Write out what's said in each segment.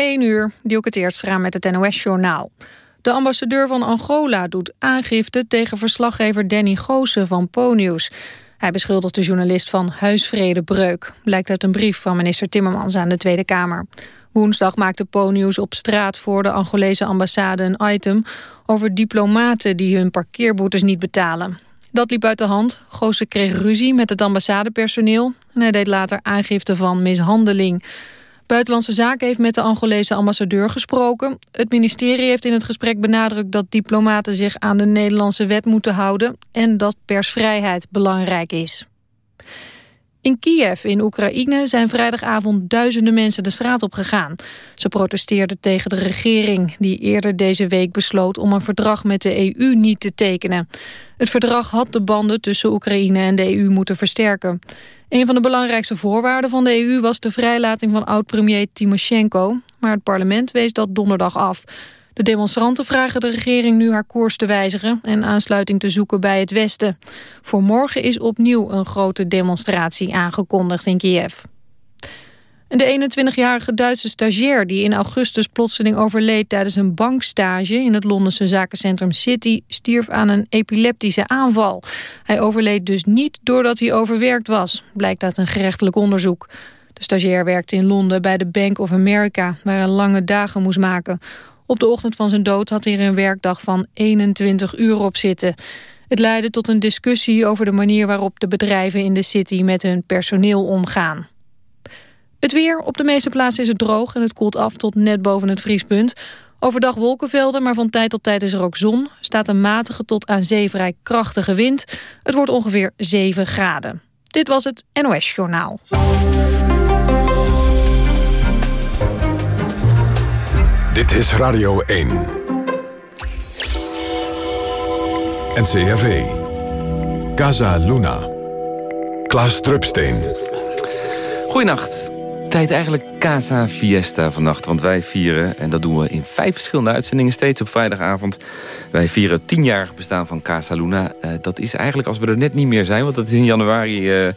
1 uur, die ook het eerst gaan met het NOS-journaal. De ambassadeur van Angola doet aangifte tegen verslaggever Danny Goosen van PoNews. Hij beschuldigt de journalist van huisvredebreuk. Blijkt uit een brief van minister Timmermans aan de Tweede Kamer. Woensdag maakte PoNews op straat voor de Angolese ambassade een item... over diplomaten die hun parkeerboetes niet betalen. Dat liep uit de hand. Goosen kreeg ruzie met het ambassadepersoneel... en hij deed later aangifte van mishandeling... Buitenlandse Zaken heeft met de Angolese ambassadeur gesproken. Het ministerie heeft in het gesprek benadrukt dat diplomaten zich aan de Nederlandse wet moeten houden en dat persvrijheid belangrijk is. In Kiev in Oekraïne zijn vrijdagavond duizenden mensen de straat op gegaan. Ze protesteerden tegen de regering die eerder deze week besloot om een verdrag met de EU niet te tekenen. Het verdrag had de banden tussen Oekraïne en de EU moeten versterken. Een van de belangrijkste voorwaarden van de EU was de vrijlating van oud-premier Timoshenko. Maar het parlement wees dat donderdag af. De demonstranten vragen de regering nu haar koers te wijzigen... en aansluiting te zoeken bij het Westen. Voor morgen is opnieuw een grote demonstratie aangekondigd in Kiev. De 21-jarige Duitse stagiair die in augustus plotseling overleed tijdens een bankstage in het Londense zakencentrum City stierf aan een epileptische aanval. Hij overleed dus niet doordat hij overwerkt was, blijkt uit een gerechtelijk onderzoek. De stagiair werkte in Londen bij de Bank of America, waar hij lange dagen moest maken. Op de ochtend van zijn dood had hij er een werkdag van 21 uur op zitten. Het leidde tot een discussie over de manier waarop de bedrijven in de city met hun personeel omgaan. Het weer, op de meeste plaatsen is het droog en het koelt af tot net boven het vriespunt. Overdag wolkenvelden, maar van tijd tot tijd is er ook zon. Staat een matige tot aan zee vrij krachtige wind. Het wordt ongeveer 7 graden. Dit was het NOS Journaal. Dit is Radio 1. NCRV. Casa Luna. Klaas Drupsteen. Goedenacht. Tijd eigenlijk Casa Fiesta vannacht. Want wij vieren, en dat doen we in vijf verschillende uitzendingen... steeds op vrijdagavond. Wij vieren tienjarig bestaan van Casa Luna. Uh, dat is eigenlijk als we er net niet meer zijn... want dat is in januari uh,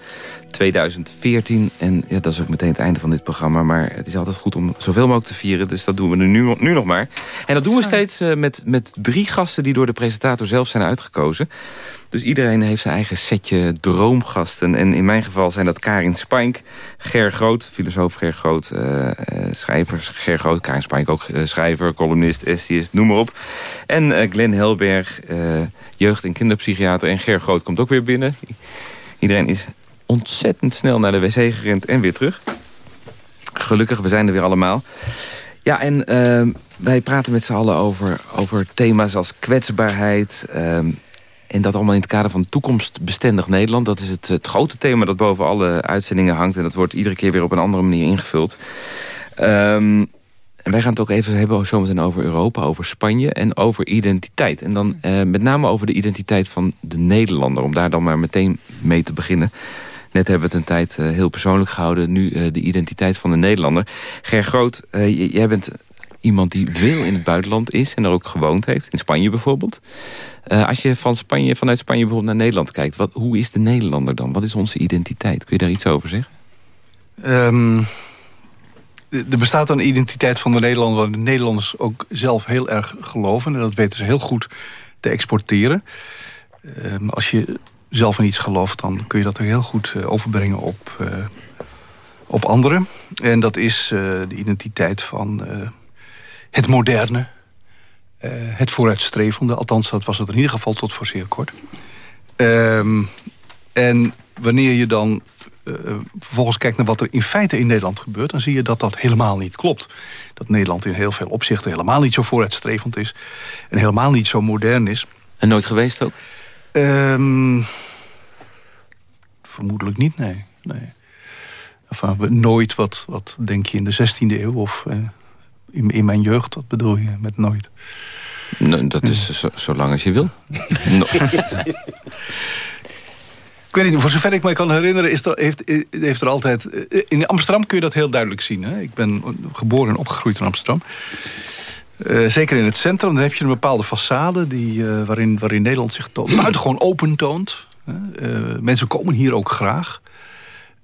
2014. En ja, dat is ook meteen het einde van dit programma. Maar het is altijd goed om zoveel mogelijk te vieren. Dus dat doen we nu, nu nog maar. En dat doen we steeds uh, met, met drie gasten... die door de presentator zelf zijn uitgekozen. Dus iedereen heeft zijn eigen setje droomgasten. En in mijn geval zijn dat Karin Spink, Ger Groot, filosoof Ger Groot... Uh, schrijver Ger Groot, Karin Spink ook uh, schrijver, columnist, essayist, noem maar op. En Glenn Helberg, jeugd- en kinderpsychiater. En Ger Groot komt ook weer binnen. Iedereen is ontzettend snel naar de wc gerend en weer terug. Gelukkig, we zijn er weer allemaal. Ja, en uh, wij praten met z'n allen over, over thema's als kwetsbaarheid... En dat allemaal in het kader van toekomstbestendig Nederland. Dat is het, het, grote thema dat boven alle uitzendingen hangt. En dat wordt iedere keer weer op een andere manier ingevuld. Um, en wij gaan het ook even hebben zometeen over Europa, over Spanje en over identiteit. En dan uh, met name over de identiteit van de Nederlander. Om daar dan maar meteen mee te beginnen. Net hebben we het een tijd uh, heel persoonlijk gehouden. Nu uh, de identiteit van de Nederlander. Ger Groot, jij bent iemand die veel in het buitenland is en er ook gewoond heeft. In Spanje bijvoorbeeld. als je van Spanje, vanuit Spanje bijvoorbeeld naar Nederland kijkt. Wat, hoe is de Nederlander dan? Wat is onze identiteit? Kun je daar iets over zeggen? Um er bestaat een identiteit van de Nederlander... waar de Nederlanders ook zelf heel erg geloven. En dat weten ze heel goed te exporteren. Uh, als je zelf in iets gelooft, dan kun je dat ook heel goed uh, overbrengen op, uh, op anderen. En dat is eh, de identiteit van het moderne, het vooruitstrevende. Althans, dat was het in ieder geval tot voor zeer kort. Ehm, en wanneer je dan uh, vervolgens kijkt naar wat er in feite in Nederland gebeurt... dan zie je dat dat helemaal niet klopt. Dat Nederland in heel veel opzichten helemaal niet zo vooruitstrevend is... en helemaal niet zo modern is. En nooit geweest ook? Um, vermoedelijk niet, nee. nee. Enfin, nooit, wat, wat denk je in de 16e eeuw of uh, in, in mijn jeugd, wat bedoel je met nooit? Dat is zo, zo lang als je wil. no. Ik weet niet, voor zover ik me kan herinneren, is er, heeft, heeft er altijd... In Amsterdam kun je dat heel duidelijk zien. Hè? Ik ben geboren en opgegroeid in Amsterdam. Uh, zeker in het centrum, dan heb je een bepaalde façade... Die, uh, waarin, waarin Nederland zich buitengewoon open toont. Uh, mensen komen hier ook graag.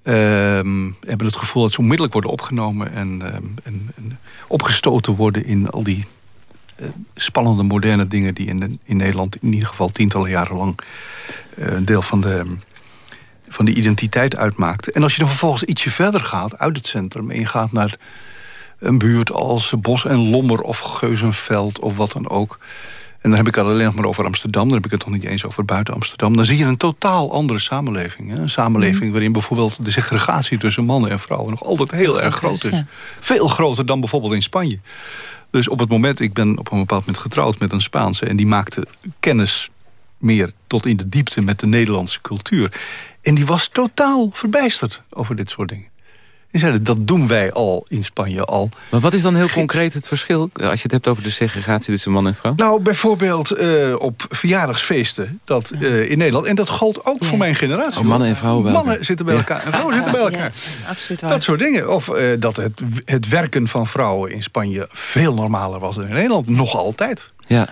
Ehm, hebben het gevoel dat ze onmiddellijk worden opgenomen... en, ehm, en, en opgestoten worden in al die uh, spannende, moderne dingen... die in, in Nederland in ieder geval tientallen jaren lang... Uh, een deel van de, van de identiteit uitmaakten. En als je dan vervolgens ietsje verder gaat uit het centrum... en je gaat naar een buurt als Bos en Lommer of Geuzenveld of wat dan ook... En dan heb ik het alleen nog maar over Amsterdam. Dan heb ik het nog niet eens over buiten Amsterdam. Dan zie je een totaal andere samenleving. Hè? Een samenleving mhm. waarin bijvoorbeeld de segregatie tussen mannen en vrouwen... nog altijd heel erg groot is. Veel groter dan bijvoorbeeld in Spanje. Dus op het moment, ik ben op een bepaald moment getrouwd met een Spaanse... en die maakte kennis meer tot in de diepte met de Nederlandse cultuur. En die was totaal verbijsterd over dit soort dingen. En zeiden, dat doen wij al in Spanje al. Maar wat is dan heel concreet het verschil... als je het hebt over de segregatie tussen man en vrouw? Nou, bijvoorbeeld uh, op verjaardagsfeesten dat, uh, in Nederland. En dat geldt ook voor mijn generatie. Oh, mannen en vrouwen bij Mannen zitten bij elkaar en vrouwen zitten bij elkaar. absoluut waar. Dat soort dingen. Of uh, dat het, het werken van vrouwen in Spanje veel normaler was dan in Nederland. Nog altijd. Ja.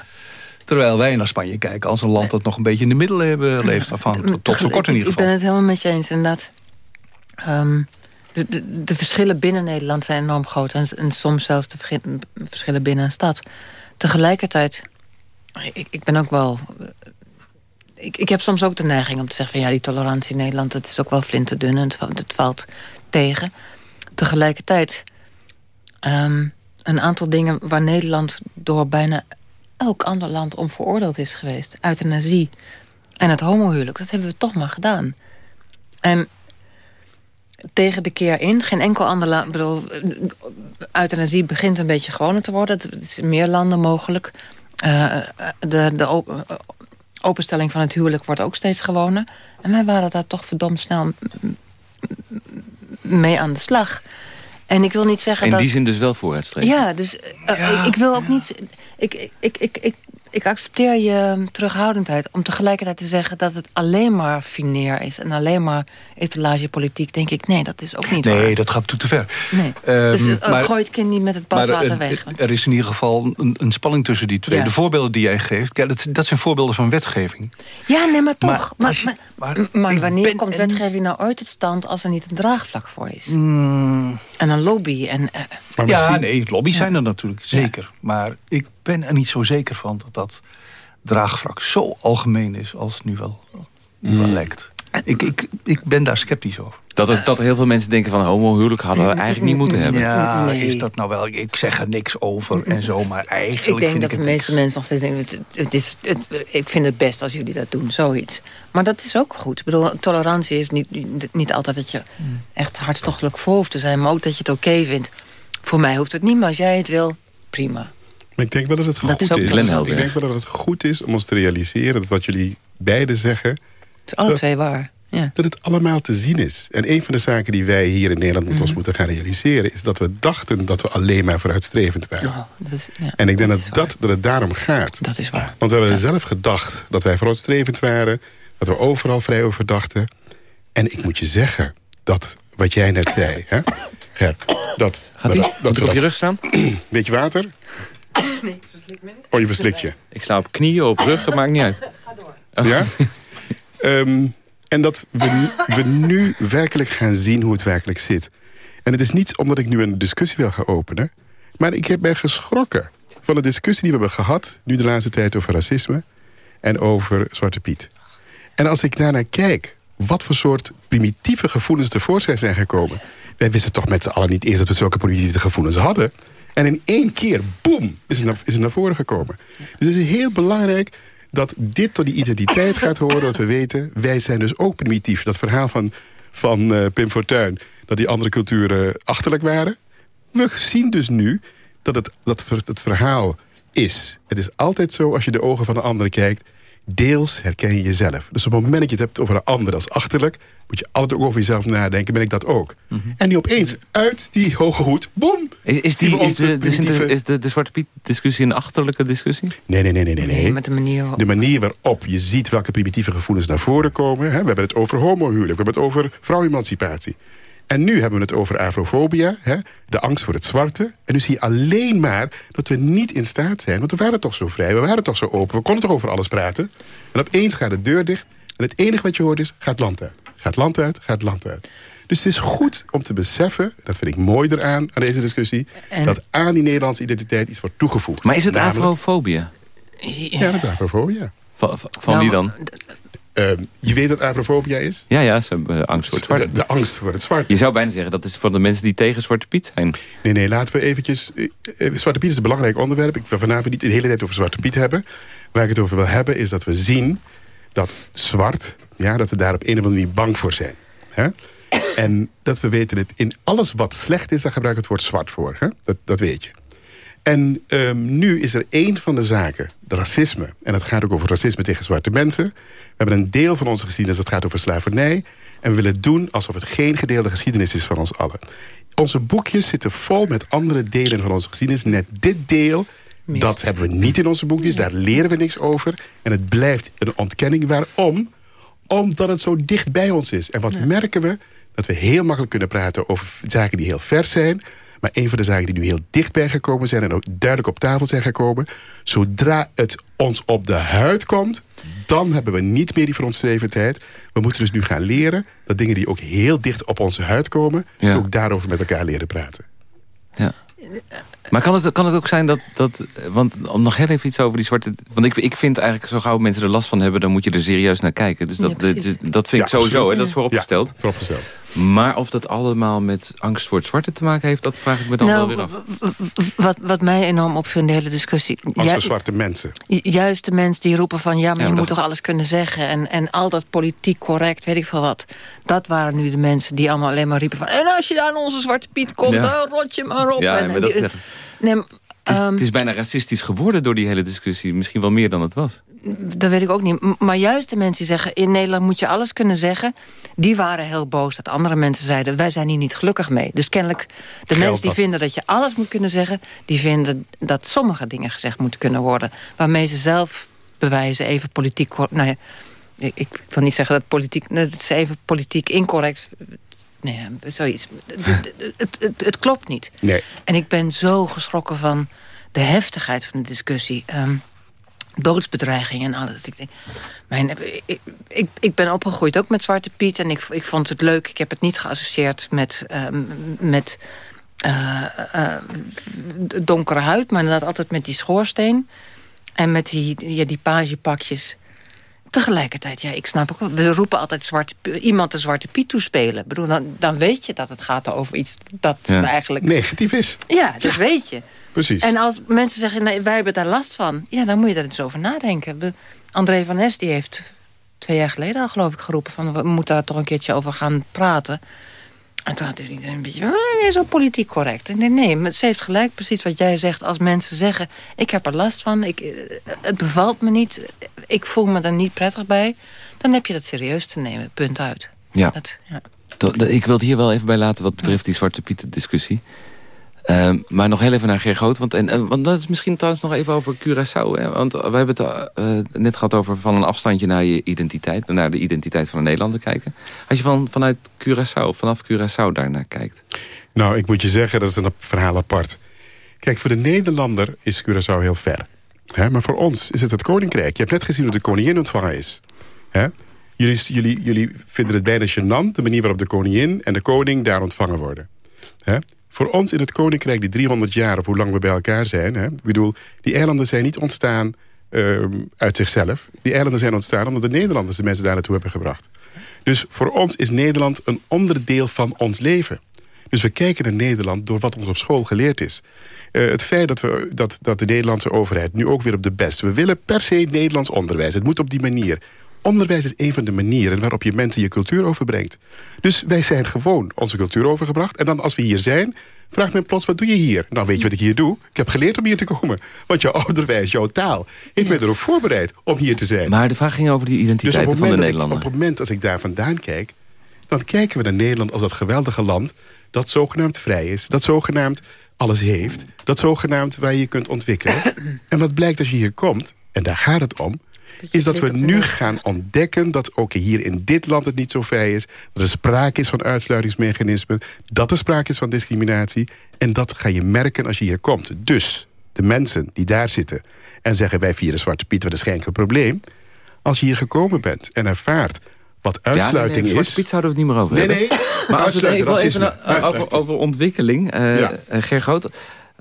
Terwijl wij naar Spanje kijken als een land dat nog een beetje in de middelen hebben leeft. Van, tot, tot voor kort in ieder geval. Ik ben het helemaal met je eens inderdaad. Um, de, verschillen binnen Nederland zijn enorm groot. En, en soms zelfs de verschillen binnen een stad. Tegelijkertijd, ik, ik ben ook wel... Ik, ik heb soms ook de neiging om te zeggen... van ja, die tolerantie in Nederland, dat is ook wel flinterdun... en het, valt tegen. Tegelijkertijd, um, een aantal dingen waar Nederland... door bijna elk ander land om veroordeeld is geweest. Euthanasie en het homohuwelijk, dat hebben we toch maar gedaan. En tegen de keer in. Geen enkel ander land... bedoel, euthanasie begint een beetje gewoner te worden. Het is in meer landen mogelijk. Uh, de de openstelling van het huwelijk wordt ook steeds gewoner. En wij waren daar toch verdomd snel mee aan de slag. En ik wil niet zeggen in dat... In die zin dus wel vooruitstrevend. Ja, dus uh, ja. Ik, ik, wil ook niet... Ik, ik, ik, ik, ik accepteer je terughoudendheid om tegelijkertijd te zeggen dat het alleen maar fineer is en alleen maar etalagepolitiek, denk ik, nee, dat is ook niet nee, waar. Dat gaat toe te ver. Nee. Um, dus uh, maar, gooi het kind niet met het badwater maar, weg. Er is in ieder geval een, een spanning tussen die twee. Ja. De voorbeelden die jij geeft, kijk, dat, dat, zijn voorbeelden van wetgeving. Ja, nee, maar toch. Maar, maar, maar, maar wanneer komt wetgeving nou uit het stand als er niet een draagvlak voor is? Mm. En een lobby. En, uh, ja, nee, lobby's zijn er natuurlijk, zeker. Maar ik ben er niet zo zeker van dat dat draagvlak zo algemeen is als het nu wel, nu wel lijkt. Ik, ik, ik ben daar sceptisch over. Dat, er, dat er heel veel mensen denken van homohuwelijk hadden we eigenlijk niet moeten hebben. Ja, nee. is dat nou wel... Ik zeg er niks over en zo, maar eigenlijk Ik denk dat ik de meeste mensen nog steeds denken... Het, het is, het, ik vind het best als jullie dat doen, zoiets. Maar dat is ook goed. Ik bedoel, tolerantie is niet, niet altijd dat je echt hartstochtelijk voor hoeft te zijn... maar ook dat je het oké okay vindt. Voor mij hoeft het niet, maar als jij het wil, prima. Maar ik denk wel dat het goed is. is. Ik denk wel dat het goed is om ons te realiseren... dat wat jullie beiden zeggen... Het is alle dat, twee waar. Ja. Dat het allemaal te zien is. En een van de zaken die wij hier in Nederland mm ons moeten gaan realiseren... is dat we dachten dat we alleen maar vooruitstrevend waren. Oh, dat is, ja, en ik denk dat, dat, dat, dat, het daarom gaat. Dat is waar. Want we hebben zelf gedacht dat wij vooruitstrevend waren... dat we overal vrij over dachten. En ik moet je zeggen dat wat jij net zei... Hè, Ger, dat, Gaat dat, dat, dat, op je rug staan? Beetje water? Nee, verslik me. Oh, je verslikt je. Ik sla op knieën, op rug, dat maakt niet uit. Ga door. Ja? um, en dat we, we nu werkelijk gaan zien hoe het werkelijk zit. En het is niet omdat ik nu een discussie wil gaan openen... maar ik heb mij geschrokken van de discussie die we hebben gehad... nu de laatste tijd over racisme en over Zwarte Piet. En als ik daarnaar kijk, wat voor soort primitieve gevoelens tevoorschijn zijn gekomen... wij wisten toch met z'n allen niet eens dat we zulke primitieve gevoelens hadden... En in één keer, boem, is het naar, is het naar voren gekomen. Dus het is heel belangrijk dat dit tot die identiteit gaat horen. Dat we weten, wij zijn dus ook primitief. Dat verhaal van, van uh, Pim Fortuyn, dat die andere culturen achterlijk waren. We zien dus nu dat het, dat het verhaal is. Het is altijd zo, als je de ogen van de ander kijkt deels herken je jezelf. Dus op het moment dat je het hebt over een ander als achterlijk... moet je altijd ook over jezelf nadenken, ben ik dat ook? Mm -hmm. En nu opeens uit die hoge hoed, boem! Is, is, die, is, de, de, is de, de Zwarte Piet discussie een achterlijke discussie? Nee, nee, nee. nee, nee, nee. met de manier waarop... De manier waarop je ziet welke primitieve gevoelens naar voren komen. Hè? We hebben het over homohuwelijk, we hebben het over vrouwemancipatie. En nu hebben we het over afrofobia, hè? de angst voor het zwarte. En nu zie je alleen maar dat we niet in staat zijn... want we waren toch zo vrij, we waren toch zo open... we konden toch over alles praten. En opeens gaat de deur dicht en het enige wat je hoort is... gaat land uit, gaat land uit, gaat land uit. Dus het is goed om te beseffen, dat vind ik mooi eraan aan deze discussie... dat aan die Nederlandse identiteit iets wordt toegevoegd. Maar is het Namelijk- afrofobie? Ja, dat is afrofobia. Van, wie dan? Ehm, je weet wat afrofobia is? Ja, ja, ze hebben eh, angst voor het zwart. De, de angst voor het zwart. Je zou bijna zeggen dat is voor de mensen die tegen Zwarte Piet zijn. Nee, nee, laten we eventjes... eh, eh, Zwarte Piet is een belangrijk onderwerp. Ik wil vanavond niet de hele tijd over Zwarte Piet hebben. Waar ik het over wil hebben is dat we zien dat zwart... Ja, dat we daar op een of andere manier bang voor zijn. Hè? En dat we weten dat in alles wat slecht is... daar gebruik ik het woord zwart voor. Hè? Dat, dat weet je. En ehm, nu is er één van de zaken, de racisme. En het gaat ook over racisme tegen zwarte mensen. We hebben een deel van onze geschiedenis dat gaat over slavernij. En we willen doen alsof het geen gedeelde geschiedenis is van ons allen. Onze boekjes zitten vol met andere delen van onze geschiedenis. Net dit deel, dat hebben we niet in onze boekjes. Daar leren we niks over. En het blijft een ontkenning. Waarom? Omdat het zo dicht bij ons is. En wat merken we? Dat we heel makkelijk kunnen praten over zaken die heel vers zijn. Maar een van de zaken die nu heel dichtbij gekomen zijn... en ook duidelijk op tafel zijn gekomen... zodra het ons op de huid komt... dan hebben we niet meer die verontrevendheid. We moeten dus nu gaan leren... dat dingen die ook heel dicht op onze huid komen... Ja. ook daarover met elkaar leren praten. Maar kan het, kan het ook zijn dat, dat... Want om nog heel even iets over die zwarte... Want ik, ik vind eigenlijk, zo gauw mensen er last van hebben... dan moet je er serieus naar kijken. Dus dat, Ja, dat, dat vind ik Ja, sowieso, absoluut. hè, dat is vooropgesteld. Ja, vooropgesteld. Maar of dat allemaal met angst voor het zwarte te maken heeft... dat vraag ik me dan wel Nou, weer af. wat, wat mij enorm opviel in de hele discussie... Angst voor zwarte mensen. ju- juist de mensen die roepen van... ja, maar Ja, je moet toch alles kunnen zeggen... En, en al dat politiek correct, weet ik veel wat. Dat waren nu de mensen die allemaal alleen maar riepen van... en als je aan onze Zwarte Piet komt, Ja. dan rot je maar op. Ja, en, dat die- zeggen- nee, maar, Het is, ehm, het is bijna racistisch geworden door die hele discussie. Misschien wel meer dan het was. Dat weet ik ook niet. Maar juist de mensen die zeggen... in Nederland moet je alles kunnen zeggen... die waren heel boos dat andere mensen zeiden... wij zijn hier niet gelukkig mee. Dus kennelijk de mensen die dat. vinden dat je alles moet kunnen zeggen... die vinden dat sommige dingen gezegd moeten kunnen worden. Waarmee ze zelf bewijzen even politiek... Nou ja, ik, ik wil niet zeggen dat politiek... Dat is even politiek incorrect... Nee, zoiets. Het, het, het, klopt niet. Nee. En ik ben zo geschrokken van de heftigheid van de discussie. Doodsbedreigingen en alles. Ik, denk, mijn, ik, ik, ik ben opgegroeid ook met Zwarte Piet. En ik, ik vond het leuk. Ik heb het niet geassocieerd met, ehm, met eh, eh, donkere huid. Maar inderdaad altijd met die schoorsteen. En met die, ja, die pagepakjes. Tegelijkertijd, ja, ik snap ook wel. We roepen altijd zwarte, iemand de Zwarte Piet toespelen. Ik bedoel, dan, dan weet je dat het gaat over iets dat Ja. eigenlijk... Negatief is. Ja, dat weet je. Precies. En als mensen zeggen, nee, wij hebben daar last van... ja, dan moet je daar eens over nadenken. We- André van Nes die heeft twee jaar geleden al, geloof ik, geroepen... van we moeten daar toch een keertje over gaan praten. En toen had iedereen een beetje, "Ah, je is zo politiek correct. En denk, nee, maar ze heeft gelijk, precies wat jij zegt. Als mensen zeggen, ik heb er last van, ik, eh, het bevalt me niet... ik voel me er niet prettig bij... dan heb je dat serieus te nemen, punt uit. Ja. Dat, ja. Ik wil het hier wel even bij laten wat betreft die Zwarte Pieten discussie. Ehm, maar nog heel even naar Groot. Want, en, eh, want dat is misschien trouwens nog even over Curaçao. Hè? Want we hebben het eh, net gehad over van een afstandje naar je identiteit. Naar de identiteit van een Nederlander kijken. Als je van, vanuit Curaçao, vanaf Curaçao daarnaar kijkt. Nou, ik moet je zeggen, dat is een verhaal apart. Kijk, voor de Nederlander is Curaçao heel ver. Hè, maar voor ons is het het koninkrijk. Je hebt net gezien hoe de koningin ontvangen is. Hè? Jullie, jullie, jullie vinden het bijna gênant... de manier waarop de koningin en de koning daar ontvangen worden. Hè? Voor ons in het koninkrijk, die 300 jaar... of hoe lang we bij elkaar zijn... Hè? Ik bedoel, die eilanden zijn niet ontstaan ehm, uit zichzelf. Die eilanden zijn ontstaan omdat de Nederlanders... de mensen daar naartoe hebben gebracht. Dus voor ons is Nederland een onderdeel van ons leven. Dus we kijken naar Nederland door wat ons op school geleerd is. Eh, het feit dat, we, dat, dat de Nederlandse overheid nu ook weer op de best... we willen per se Nederlands onderwijs. Het moet op die manier. Onderwijs is een van de manieren waarop je mensen je cultuur overbrengt. Dus wij zijn gewoon onze cultuur overgebracht. En dan als we hier zijn, vraagt men plots, wat doe je hier? Dan weet je wat ik hier doe. Ik heb geleerd om hier te komen. Want jouw onderwijs, jouw taal, heeft mij erop voorbereid om hier te zijn. Maar de vraag ging over die Dus identiteit van de ik, Nederlander. op het moment als ik daar vandaan kijk... dan kijken we naar Nederland als dat geweldige land... dat zogenaamd vrij is, dat zogenaamd alles heeft... dat zogenaamd waar je je kunt ontwikkelen. en wat blijkt als je hier komt, en daar gaat het om... is dat we nu gaan ontdekken dat ook hier in dit land het niet zo vrij is... dat er sprake is van uitsluitingsmechanismen... dat er sprake is van discriminatie... en dat ga je merken als je hier komt. Dus de mensen die daar zitten en zeggen... wij vieren Zwarte Piet, wat is geen enkel probleem... als je hier gekomen bent en ervaart wat uitsluiting ja, nee, nee, is... Piet zouden we het niet meer over Nee, hebben. nee. Maar als we het even, over, over ontwikkeling... Uh, Ja. uh, Ger Groot,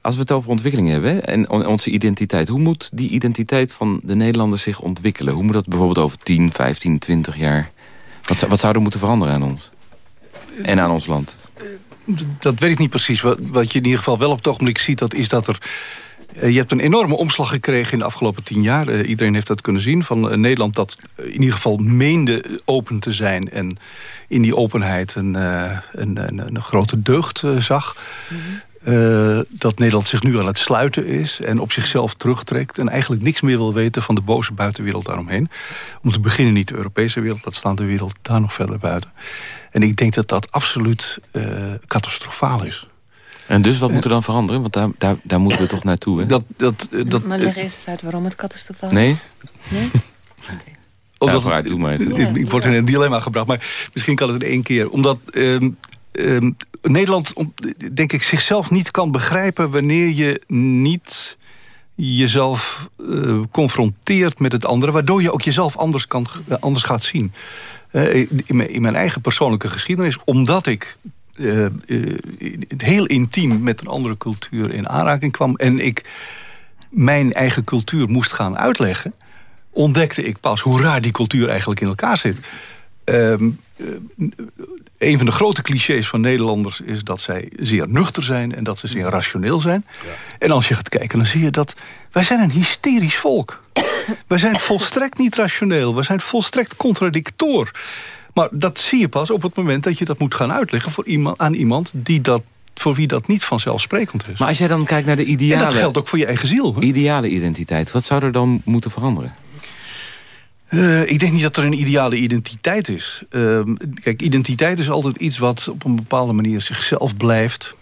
als we het over ontwikkeling hebben... hè, en on- onze identiteit... hoe moet die identiteit van de Nederlanders zich ontwikkelen? Hoe moet dat bijvoorbeeld over 10, 15, 20 jaar... Wat, zou- wat zou er moeten veranderen aan ons? En aan ons land? Dat weet ik niet precies. Wat, wat je in ieder geval wel op het ogenblik ziet... dat is dat er... eh, Je hebt een enorme omslag gekregen in de afgelopen tien jaar. Eh, iedereen heeft dat kunnen zien. Van eh, Nederland dat in ieder geval meende open te zijn. En in die openheid een, eh, een, een, een grote deugd zag. Eh, dat Nederland zich nu aan het sluiten is. En op zichzelf terugtrekt. En eigenlijk niks meer wil weten van de boze buitenwereld daaromheen. Om te beginnen niet de Europese wereld. Dat staat de wereld daar nog verder buiten. En ik denk dat dat absoluut eh, catastrofaal is. En dus wat moet er dan veranderen? Want daar, daar, daar moeten we toch naartoe, hè? Dat, dat, eh, dat, maar leg eens eens uit waarom het catastrofaal is. Nee? Nee? omdat Ja, vooruit, doe maar even. Ik, ik word in een dilemma gebracht, maar misschien kan het in één keer. Omdat ehm, ehm, Nederland, denk ik, zichzelf niet kan begrijpen... wanneer je niet jezelf eh, confronteert met het andere... waardoor je ook jezelf anders, kan, eh, anders gaat zien. Eh, in, mijn, in mijn eigen persoonlijke geschiedenis, omdat ik... heel intiem met een andere cultuur in aanraking kwam... en ik mijn eigen cultuur moest gaan uitleggen ontdekte ik pas hoe raar die cultuur eigenlijk in elkaar zit. Ehm, eh, een van de grote clichés van Nederlanders is dat zij zeer nuchter zijn... en dat ze zeer rationeel zijn. En als je gaat kijken, dan zie je dat... wij zijn een hysterisch volk. wij zijn volstrekt niet rationeel. We zijn volstrekt contradictor. Maar dat zie je pas op het moment dat je dat moet gaan uitleggen... Voor iemand, aan iemand die dat, voor wie dat niet vanzelfsprekend is. Maar als jij dan kijkt naar de en ideale, dat geldt ook voor je eigen ziel. hè? ideale identiteit... wat zou er dan moeten veranderen? Eh, ik denk niet dat er een ideale identiteit is. Ehm, kijk, identiteit is altijd iets wat op een bepaalde manier zichzelf blijft.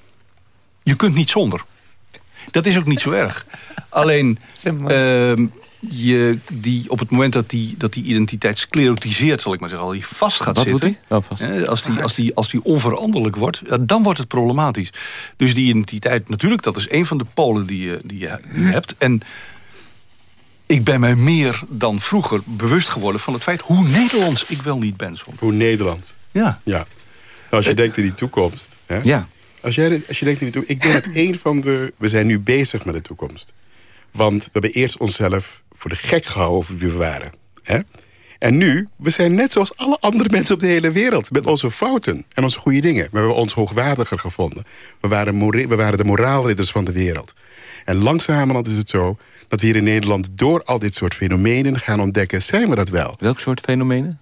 Je kunt niet zonder. Dat is ook niet zo erg. Alleen, ehm, je, die, op het moment dat die, dat die identiteit sclerotiseert, zal ik maar zeggen, al die vast gaat Wat zitten. hij? Oh, vast. Hè, als, die, als, die, als die onveranderlijk wordt, ja, dan wordt het problematisch. Dus die identiteit, natuurlijk, dat is een van de polen die je, die je, die je hebt. En ik ben mij meer dan vroeger bewust geworden van het feit... hoe Nederlands ik wel niet ben soms. Hoe Nederland. Ja. Ja. Als je denkt in die toekomst. Hè? Ja. Als, jij, als je denkt in die toekomst. Ik ben het een van de... We zijn nu bezig met de toekomst. Want we hebben eerst onszelf voor de gek gehouden over wie we waren. Hè? En nu, we zijn net zoals alle andere mensen op de hele wereld. Met onze fouten en onze goede dingen. We hebben ons hoogwaardiger gevonden. We waren, we waren de moraalridders van de wereld. En langzamerhand is het zo dat we hier in Nederland... door al dit soort fenomenen gaan ontdekken... zijn we dat wel. Welk soort fenomenen?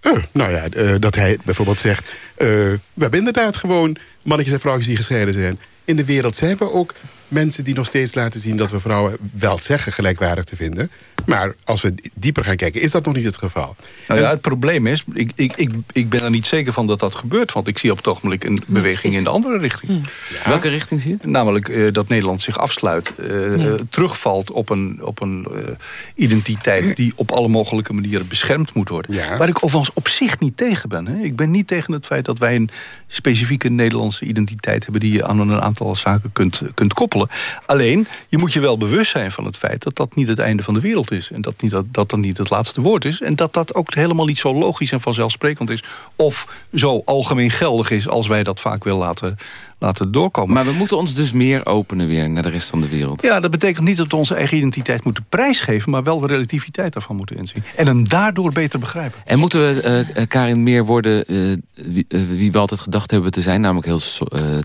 Eh, nou ja, eh, dat hij bijvoorbeeld zegt... eh, we hebben inderdaad gewoon mannetjes en vrouwtjes die gescheiden zijn. In de wereld zijn we ook mensen die nog steeds laten zien... dat we vrouwen wel zeggen gelijkwaardig te vinden. Maar als we dieper gaan kijken, is dat nog niet het geval. Nou ja, het probleem is, ik, ik, ik, ik ben er niet zeker van dat dat gebeurt. Want ik zie op het ogenblik een beweging in de andere richting. Welke richting zie je? Namelijk eh, dat Nederland zich afsluit. eh, terugvalt op een, op een eh, identiteit die op alle mogelijke manieren beschermd moet worden. Ja. Waar ik overigens op zich niet tegen ben. Hè. Ik ben niet tegen het feit dat wij een specifieke Nederlandse identiteit hebben... die je aan een aantal zaken kunt, kunt koppelen. Alleen, je moet je wel bewust zijn van het feit dat dat niet het einde van de wereld is. En dat niet, dat, dat dan niet het laatste woord is. En dat dat ook helemaal niet zo logisch en vanzelfsprekend is. Of zo algemeen geldig is als wij dat vaak willen laten, laten doorkomen. Maar we moeten ons dus meer openen weer naar de rest van de wereld. Ja, dat betekent niet dat we onze eigen identiteit moeten prijsgeven... maar wel de relativiteit daarvan moeten inzien. En hem daardoor beter begrijpen. En moeten we, eh, Karin, meer worden eh, wie, wie we altijd gedacht hebben te zijn? Namelijk heel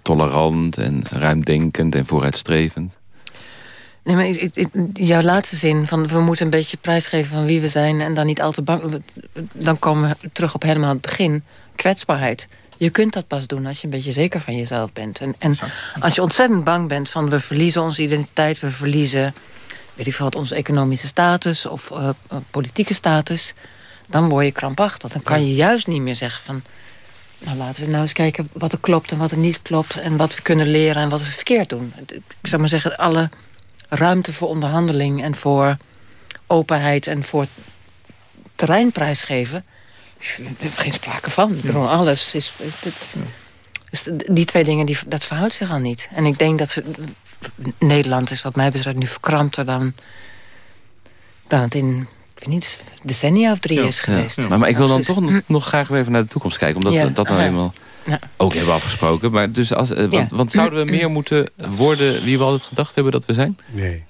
tolerant en ruimdenkend en vooruitstrevend. Nee, maar ik- ik- jouw laatste zin van we moeten een beetje prijsgeven van wie we zijn... en dan niet al te bang... Dan komen we terug op helemaal het begin. Kwetsbaarheid. Je kunt dat pas doen als je een beetje zeker van jezelf bent. En, en als je ontzettend bang bent van we verliezen onze identiteit... we verliezen, weet ik veel wat, onze economische status of eh, eh, politieke status... dan word je krampachtig. Dan kan je juist niet meer zeggen van... Nou, laten we nou eens kijken wat er klopt en wat er niet klopt... en wat we kunnen leren en wat we verkeerd doen. Ik zou maar zeggen, alle ruimte voor onderhandeling... en voor openheid en voor terrein prijsgeven... is er geen sprake van. Ik bedoel, alles is... Dus die twee dingen, die, dat verhoudt zich al niet. En ik denk dat we, Nederland is wat mij betreft nu verkrampter dan, dan het in weet niet, decennia of drie is geweest. Ja. Maar, maar, ik wil dan toch nog, nog, graag weer even naar de toekomst kijken. Omdat we dat nou eenmaal ook hebben afgesproken. Maar dus als, want, want zouden we meer moeten worden wie we altijd gedacht hebben dat we zijn? Nee.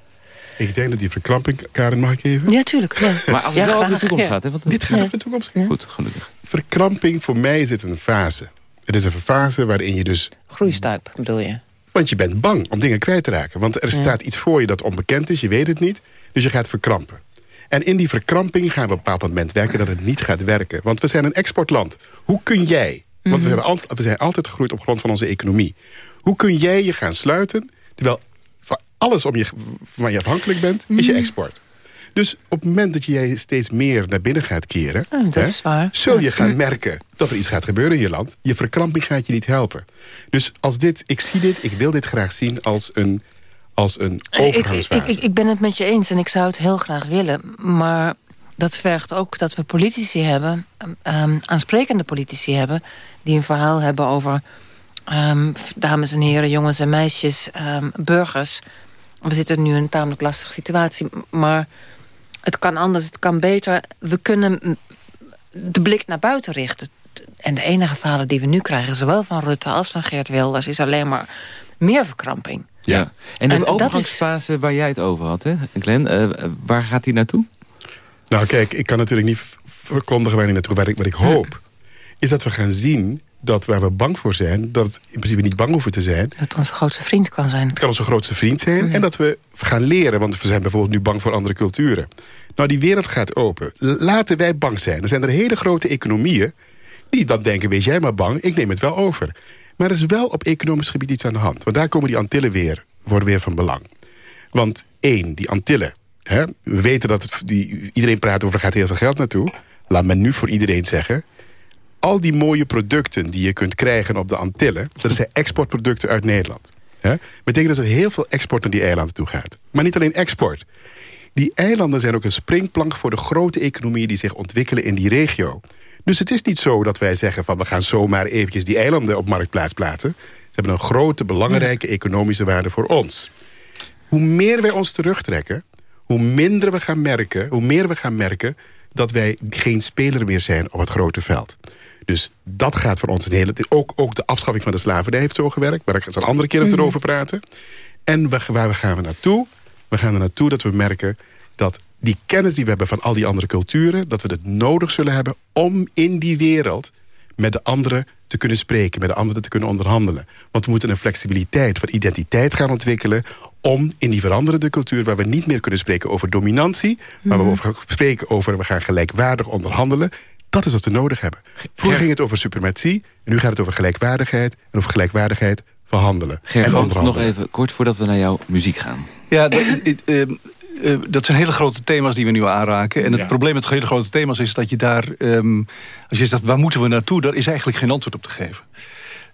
Ik denk dat die verkramping, Karen, mag ik even? Ja, tuurlijk. Ja. Maar als het wel over de toekomst gaat. Hè, want Dit gaat over de toekomst. Goed, gelukkig. Verkramping, voor mij is het een fase. Het is een fase waarin je dus... Groeistuip, bedoel je? Want je bent bang om dingen kwijt te raken. Want er staat iets voor je dat onbekend is, je weet het niet. Dus je gaat verkrampen. En in die verkramping gaan we op een bepaald moment werken dat het niet gaat werken. Want we zijn een exportland. Hoe kun jij, want we, mhm. hebben altijd, we zijn altijd gegroeid op grond van onze economie. Hoe kun jij je gaan sluiten, terwijl alles om je, waar je afhankelijk bent, is je mhm. export. Dus op het moment dat jij steeds meer naar binnen gaat keren... Oh, dat is waar. zul je gaan merken dat er iets gaat gebeuren in je land. Je verkramping gaat je niet helpen. Dus als dit, ik zie dit, ik wil dit graag zien als een, als een overgangsfase. Ik, ik, ik ben het met je eens en ik zou het heel graag willen. Maar dat vergt ook dat we politici hebben... Um, aansprekende politici hebben... die een verhaal hebben over... Um, dames en heren, jongens en meisjes, um, burgers we zitten nu in een tamelijk lastige situatie. Maar het kan anders, het kan beter. We kunnen de blik naar buiten richten. En de enige verhalen die we nu krijgen... zowel van Rutte als van Geert Wilders... is alleen maar meer verkramping. Ja, en de overgangsfase waar jij het over had, hè, Glenn... Uh, waar gaat die naartoe? Nou, kijk, ik kan natuurlijk niet verkondigen waar hij naartoe... Wat ik, wat ik hoop, is dat we gaan zien dat waar we bang voor zijn... dat het in principe niet bang hoeven te zijn. Dat het onze grootste vriend kan zijn. Het kan onze grootste vriend zijn. En dat we gaan leren, want we zijn bijvoorbeeld nu bang voor andere culturen. Nou, die wereld gaat open. Laten wij bang zijn. Er zijn er hele grote economieën die dan denken... wees jij maar bang, ik neem het wel over. Maar er is wel op economisch gebied iets aan de hand. Want daar komen die Antillen weer, worden weer van belang. Want één, die Antillen... Hè, we weten dat die, iedereen praat over, er gaat heel veel geld naartoe. Laat me nu voor iedereen zeggen al die mooie producten die je kunt krijgen op de Antillen... dat zijn exportproducten uit Nederland. Hè? Betekent dat er heel veel export naar die eilanden toe gaat. Maar niet alleen export. Die eilanden zijn ook een springplank voor de grote economieën... die zich ontwikkelen in die regio. Dus het is niet zo dat wij zeggen van... we gaan zomaar eventjes die eilanden op marktplaats plaatsen. Ze hebben een grote, belangrijke economische waarde voor ons. Hoe meer wij ons terugtrekken... hoe minder we gaan merken, hoe meer we gaan merken dat wij geen speler meer zijn op het grote veld. Dus dat gaat voor ons een hele... Ook, ook de afschaffing van de slavernij heeft zo gewerkt. Maar daar gaan we een andere keer mm over praten. En we, waar gaan we naartoe? We gaan er naartoe dat we merken dat die kennis die we hebben van al die andere culturen... dat we het nodig zullen hebben om in die wereld met de anderen te kunnen spreken, met de anderen te kunnen onderhandelen. Want we moeten een flexibiliteit van identiteit gaan ontwikkelen om in die veranderende cultuur... waar we niet meer kunnen spreken over dominantie... maar we mhm. over spreken over we gaan gelijkwaardig onderhandelen... Dat is wat we nodig hebben. Vroeger ging het over suprematie. En nu gaat het over gelijkwaardigheid. En over gelijkwaardigheid verhandelen. Ger, nog even kort voordat we naar jouw muziek gaan. Ja, dat, uh, uh, dat zijn hele grote thema's die we nu aanraken. En het probleem met hele grote thema's is dat je daar... Um, als je zegt, waar moeten we naartoe? Daar is eigenlijk geen antwoord op te geven.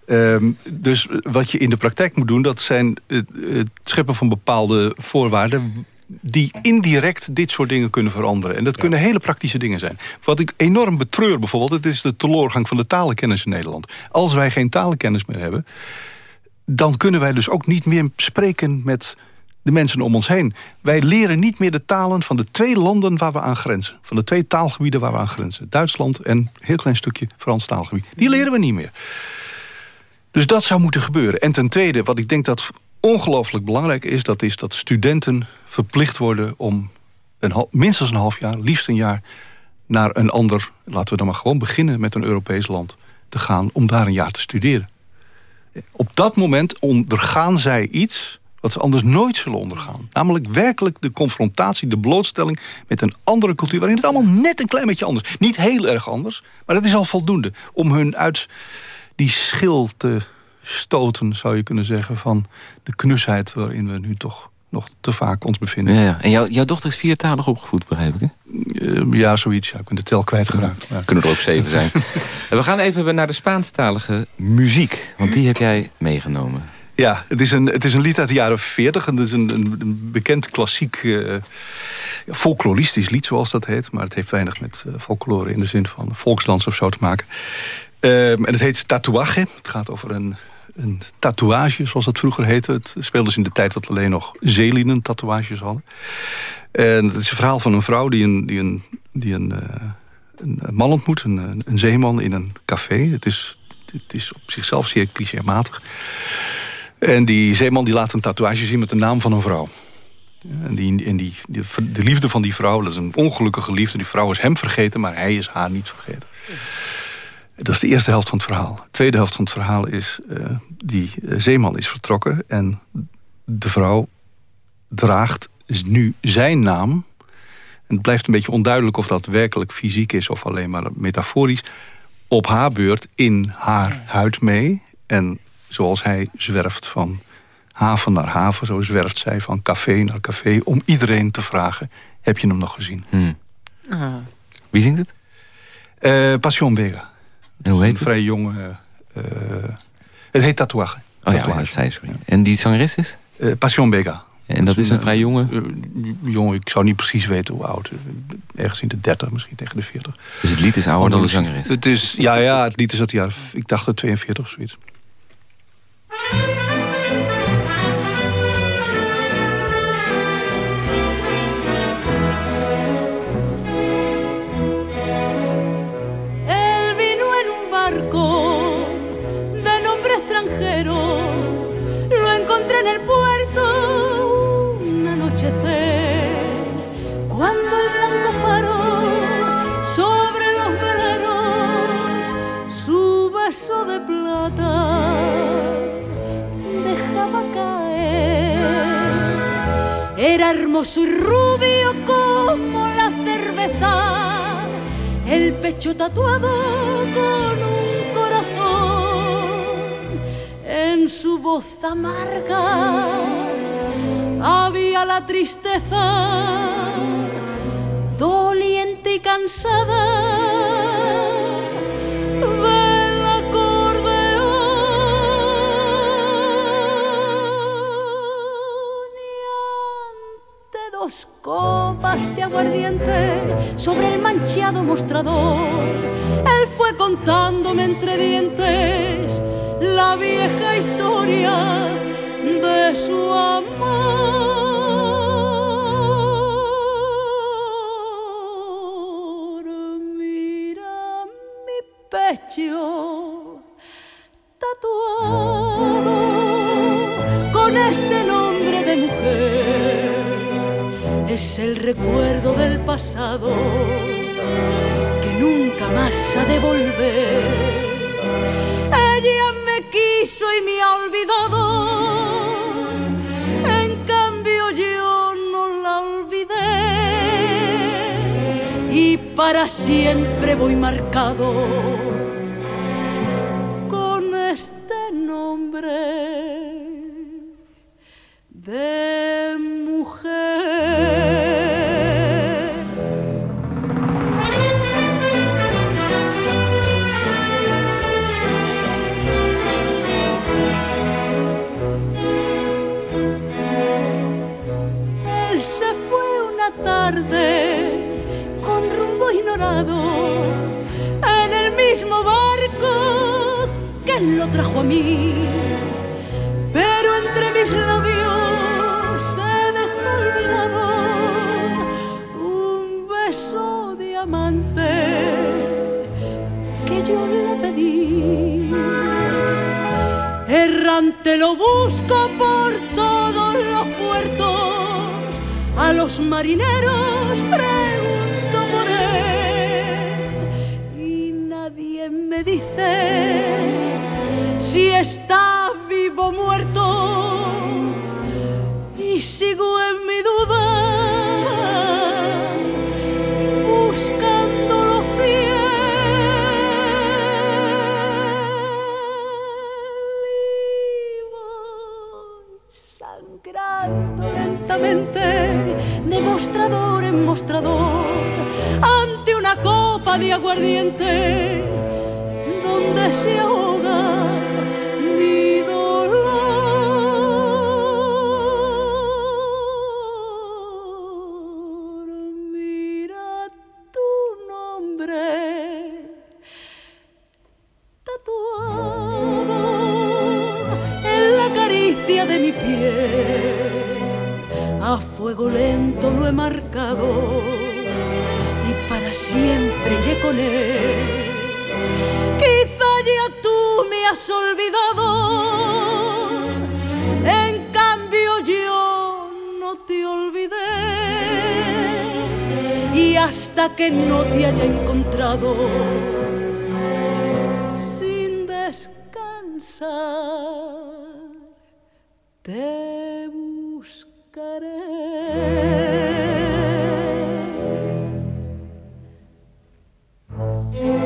Um, dus wat je in de praktijk moet doen... dat zijn het, het scheppen van bepaalde voorwaarden die indirect dit soort dingen kunnen veranderen. En dat kunnen hele praktische dingen zijn. Wat ik enorm betreur bijvoorbeeld... het is de teloorgang van de talenkennis in Nederland. Als wij geen talenkennis meer hebben... dan kunnen wij dus ook niet meer spreken met de mensen om ons heen. Wij leren niet meer de talen van de twee landen waar we aan grenzen. Van de twee taalgebieden waar we aan grenzen. Duitsland en een heel klein stukje Frans taalgebied. Die leren we niet meer. Dus dat zou moeten gebeuren. En ten tweede, wat ik denk dat ongelooflijk belangrijk is... dat is dat studenten verplicht worden om een, minstens een half jaar, liefst een jaar... naar een ander, laten we dan maar gewoon beginnen met een Europees land... te gaan om daar een jaar te studeren. Op dat moment ondergaan zij iets wat ze anders nooit zullen ondergaan. Namelijk werkelijk de confrontatie, de blootstelling... met een andere cultuur, waarin het allemaal net een klein beetje anders... niet heel erg anders, maar dat is al voldoende... om hun uit die schil te stoten, zou je kunnen zeggen... van de knusheid waarin we nu toch nog te vaak ons bevinden. Ja, ja. En jouw, jouw dochter is viertalig opgevoed, begrijp ik, hè? Uh, ja, zoiets. Ja, ik ben de tel kwijtgeraakt. Ja. Kunnen er ook zeven zijn. we gaan even naar de Spaanstalige muziek. Want die heb jij meegenomen. Ja, het is een, het is een lied uit de jaren 40. Het is een, een, bekend klassiek uh, folkloristisch lied, zoals dat heet. Maar het heeft weinig met uh, folklore in de zin van volksdans of zo te maken. Ehm, en het heet Tatuaje. Het gaat over een een tatoeage, zoals dat vroeger heette. Het speelde dus in de tijd dat alleen nog zeelieden tatoeages hadden. En het is een verhaal van een vrouw die een, die een, die een, uh, een man ontmoet. Een, een zeeman in een café. Het is, het is op zichzelf zeer clichématig. En die zeeman die laat een tatoeage zien met de naam van een vrouw. En, die, en die, de liefde van die vrouw, dat is een ongelukkige liefde. Die vrouw is hem vergeten, maar hij is haar niet vergeten. Dat is de eerste helft van het verhaal. De tweede helft van het verhaal is... Uh, die eh, zeeman is vertrokken en de vrouw draagt nu zijn naam. En het blijft een beetje onduidelijk of dat werkelijk fysiek is... of alleen maar metaforisch. Op haar beurt in haar huid mee. En zoals hij zwerft van haven naar haven... zo zwerft zij van café naar café... om iedereen te vragen, heb je hem nog gezien? Hmm. Wie zingt het? Uh, Passion Vega. En hoe heet een vrij jonge... Uh, het heet Tatoeage. Oh ja, dat zei sorry. En die zangeres is? Uh, Passion Vega. En dat is een vrij jonge? jongen, ik zou niet precies weten hoe oud. Ergens in de 30, misschien tegen de 40. Dus het lied is ouder dan de zangeres? Het is, ja, ja, het lied is uit het jaar, ik dacht het 42 of zoiets. Hermoso y rubio como la cerveza, el pecho tatuado con un corazón. En su voz amarga había la tristeza, doliente y cansada sobre el manchado mostrador. Él fue contándome entre dientes la vieja historia de su amor. Mira mi pecho tatuado con este nombre de mujer es el recuerdo que nunca más ha de volver. Ella me quiso y me ha olvidado, en cambio yo no la olvidé. Y para siempre voy marcado hasta que no te haya encontrado, sin descansar, te buscaré.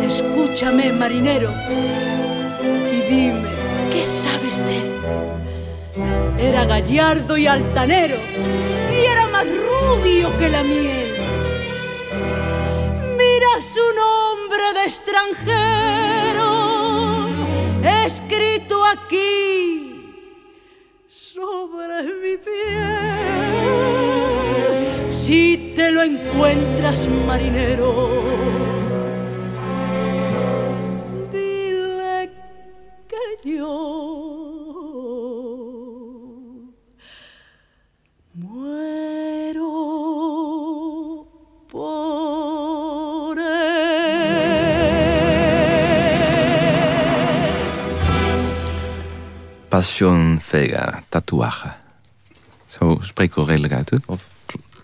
Escúchame, marinero, y dime, ¿qué sabes de? Era gallardo y altanero, y era más rubio que la miel. Mira su nombre de extranjero, escrito aquí sobre mi piel. Si te lo encuentras, marinero, Passion Vega, tatoeage. Zo spreek ik wel redelijk uit, hè? Of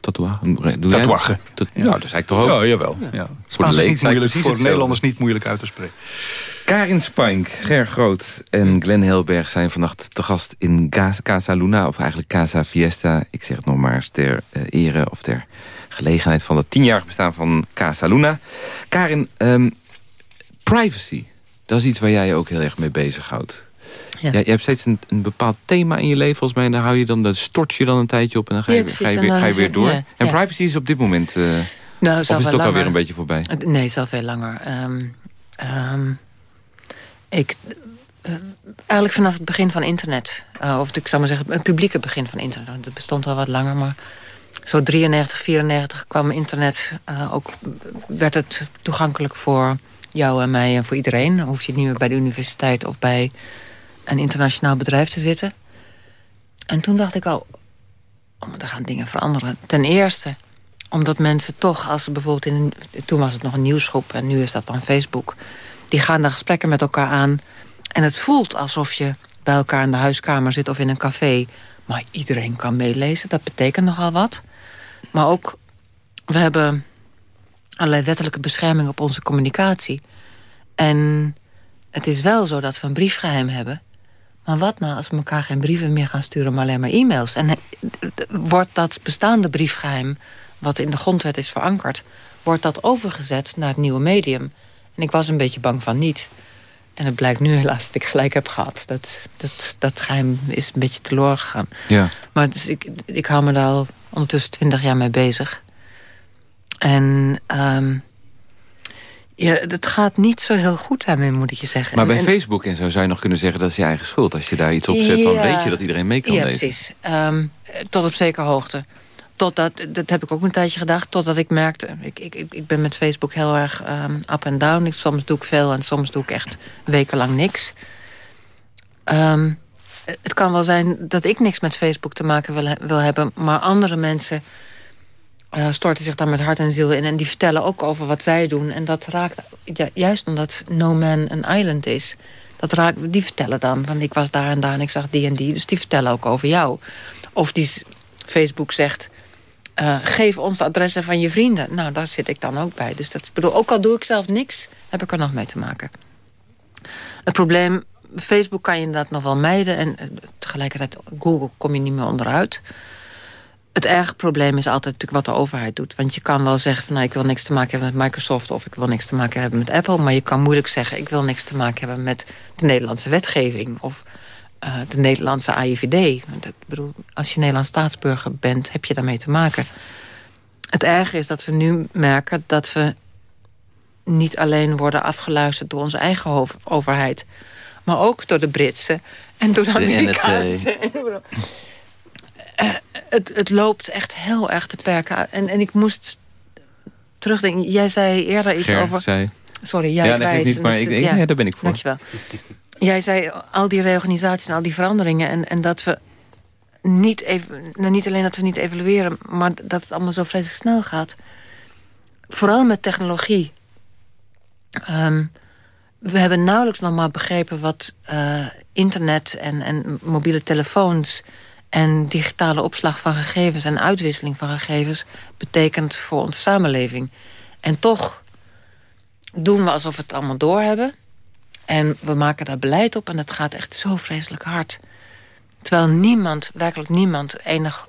tatoeage? Doe dat? Tatoeage. Dat- Ja, dat zei ik toch ook? Ja, jawel. Ja. Voor de leek niet moeilijk, voor. Nederlanders niet moeilijk uit te spreken. Karin Spink, Ger Groot en Glenn Helberg zijn vannacht te gast in Casa, Luna. Of eigenlijk Casa Fiesta. Ik zeg het nog maar eens ter eh, ere of ter gelegenheid van het tienjarig bestaan van Casa Luna. Karin, ehm, privacy. Dat is iets waar jij je ook heel erg mee bezighoudt. Ja. Je hebt steeds een, een bepaald thema in je leven, volgens mij. En daar hou je dan, dan stort je dan een tijdje op en dan ga je, Ja, weer- precies. ga je, weer, ga je weer het- door. ja, En privacy is op dit moment... eh, Nou, of is het ook alweer een beetje voorbij? Eh, Nee, het is al veel langer. Ehm, ehm, ik, eh, eigenlijk vanaf het begin van internet. of ik zou maar zeggen, het publieke begin van internet. want Het bestond al wat langer, maar zo 93, 94 kwam internet. ook werd het toegankelijk voor jou en mij en voor iedereen. Dan hoef je niet meer bij de universiteit of bij een internationaal bedrijf te zitten. En toen dacht ik al, oh, er gaan dingen veranderen. Ten eerste omdat mensen toch, als ze bijvoorbeeld in... een- Toen was het nog een nieuwsgroep en nu is dat dan Facebook. Die gaan daar gesprekken met elkaar aan. En het voelt alsof je bij elkaar in de huiskamer zit of in een café. Maar iedereen kan meelezen, dat betekent nogal wat. Maar ook, we hebben allerlei wettelijke bescherming op onze communicatie. En het is wel zo dat we een briefgeheim hebben... Maar wat nou als we elkaar geen brieven meer gaan sturen, maar alleen maar e-mails? En eh, wordt dat bestaande briefgeheim, wat in de grondwet is verankerd... wordt dat overgezet naar het nieuwe medium? En ik was een beetje bang van niet. En het blijkt nu helaas dat ik gelijk heb gehad. Dat, dat, dat geheim is een beetje teloor gegaan. ja. Maar dus ik, ik hou me daar al ondertussen twintig jaar mee bezig. En ehm, ja, het gaat niet zo heel goed daarmee, moet ik je zeggen. Maar bij en- Facebook en zo zou je nog kunnen zeggen... dat is je eigen schuld. Als je daar iets op zet, dan weet je dat iedereen mee kan ja, lezen. precies. Ehm, tot op zekere hoogte. Totdat, dat heb ik ook een tijdje gedacht. Totdat ik merkte, ik, ik, ik- ik ben met Facebook heel erg ehm, up en down. Ik, soms doe ik veel en soms doe ik echt wekenlang niks. Ehm, het kan wel zijn dat ik niks met Facebook te maken wil, wil hebben... maar andere mensen eh, storten zich daar met hart en ziel in... en die vertellen ook over wat zij doen. En dat raakt, ju- juist omdat No Man een island is... Dat raakt, die vertellen dan, want ik was daar en daar en ik zag die en die. Dus die vertellen ook over jou. Of die Facebook zegt... eh, geef ons de adressen van je vrienden. Nou, daar zit ik dan ook bij. Dus dat bedoel, ook al doe ik zelf niks, heb ik er nog mee te maken. Het probleem, Facebook kan je inderdaad nog wel mijden... en eh, tegelijkertijd Google kom je niet meer onderuit. Het erge probleem is altijd natuurlijk wat de overheid doet. Want je kan wel zeggen van nou, ik wil niks te maken hebben met Microsoft... of ik wil niks te maken hebben met Apple. Maar je kan moeilijk zeggen ik wil niks te maken hebben met de Nederlandse wetgeving... of eh, de Nederlandse AIVD. Want ik bedoel, als je Nederlands staatsburger bent, heb je daarmee te maken. Het erge is dat we nu merken dat we niet alleen worden afgeluisterd... door onze eigen overheid, maar ook door de Britse en door de De Amerikaanse. Eh, het, het loopt echt heel erg te perken. En, en ik moest terugdenken. Jij zei eerder iets Ger over... zei... Sorry, jij ja, dat niet, maar ik, ja. ja, daar ben ik voor. Dankjewel. Jij zei al die reorganisaties en al die veranderingen... en, en dat we niet, even, nou, niet alleen dat we niet evalueren... maar dat het allemaal zo vreselijk snel gaat. Vooral met technologie. Ehm, we hebben nauwelijks nog maar begrepen wat uh, internet en, en mobiele telefoons... en digitale opslag van gegevens en uitwisseling van gegevens... betekent voor onze samenleving. En toch doen we alsof we het allemaal doorhebben. En we maken daar beleid op en het gaat echt zo vreselijk hard. Terwijl niemand, werkelijk niemand, enig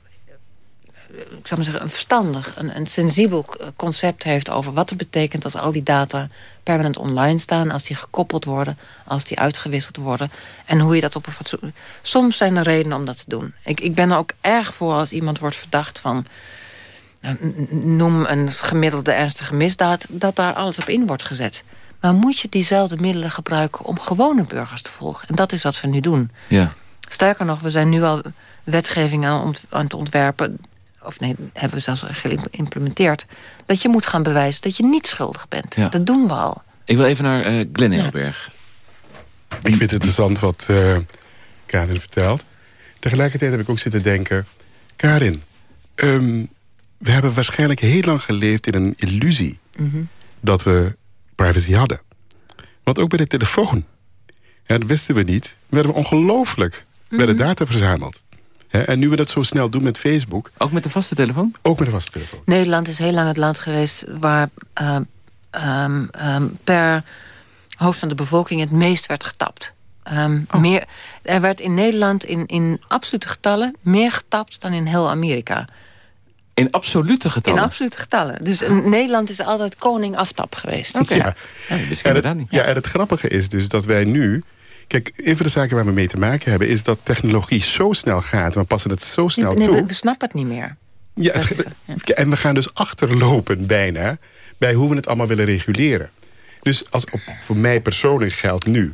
ik zou maar zeggen, een verstandig, een, een sensibel concept heeft... over wat het betekent als al die data permanent online staan... als die gekoppeld worden, als die uitgewisseld worden... en hoe je dat op een fatsoen... Soms zijn er redenen om dat te doen. Ik, ik ben er ook erg voor als iemand wordt verdacht van... Nou, noem een gemiddelde ernstige misdaad... dat daar alles op in wordt gezet. Maar moet je diezelfde middelen gebruiken om gewone burgers te volgen? En dat is wat we nu doen. Ja. Sterker nog, we zijn nu al wetgeving aan, aan het ontwerpen of nee, hebben we zelfs geïmplementeerd... dat je moet gaan bewijzen dat je niet schuldig bent. Ja. Dat doen we al. Ik wil even naar uh, Glenn Elberg. Ik vind het interessant wat uh, Karin vertelt. Tegelijkertijd heb ik ook zitten denken... Karin, um, we hebben waarschijnlijk heel lang geleefd in een illusie... Mm -hmm. dat we privacy hadden. Want ook bij de telefoon, ja, dat wisten we niet... werden we ongelooflijk mm -hmm. werden data verzameld en nu we dat zo snel doen met Facebook... Ook met de vaste telefoon? Ook met de vaste telefoon. Nederland is heel lang het land geweest... waar uh, um, um, per hoofd van de bevolking het meest werd getapt. Um, oh. meer, er werd in Nederland in, in absolute getallen... meer getapt dan in heel Amerika. In absolute getallen? In absolute getallen. Dus oh. Nederland is altijd koning aftap geweest. Oké. Okay. Ja. Ja, en het, ja, en het grappige is dus dat wij nu Kijk, een van de zaken waar we mee te maken hebben... is dat technologie zo snel gaat. We passen het zo snel nee, toe. We snappen het niet meer. Ja, ja, En we gaan dus achterlopen bijna... bij hoe we het allemaal willen reguleren. Dus als op, voor mij persoonlijk geldt nu...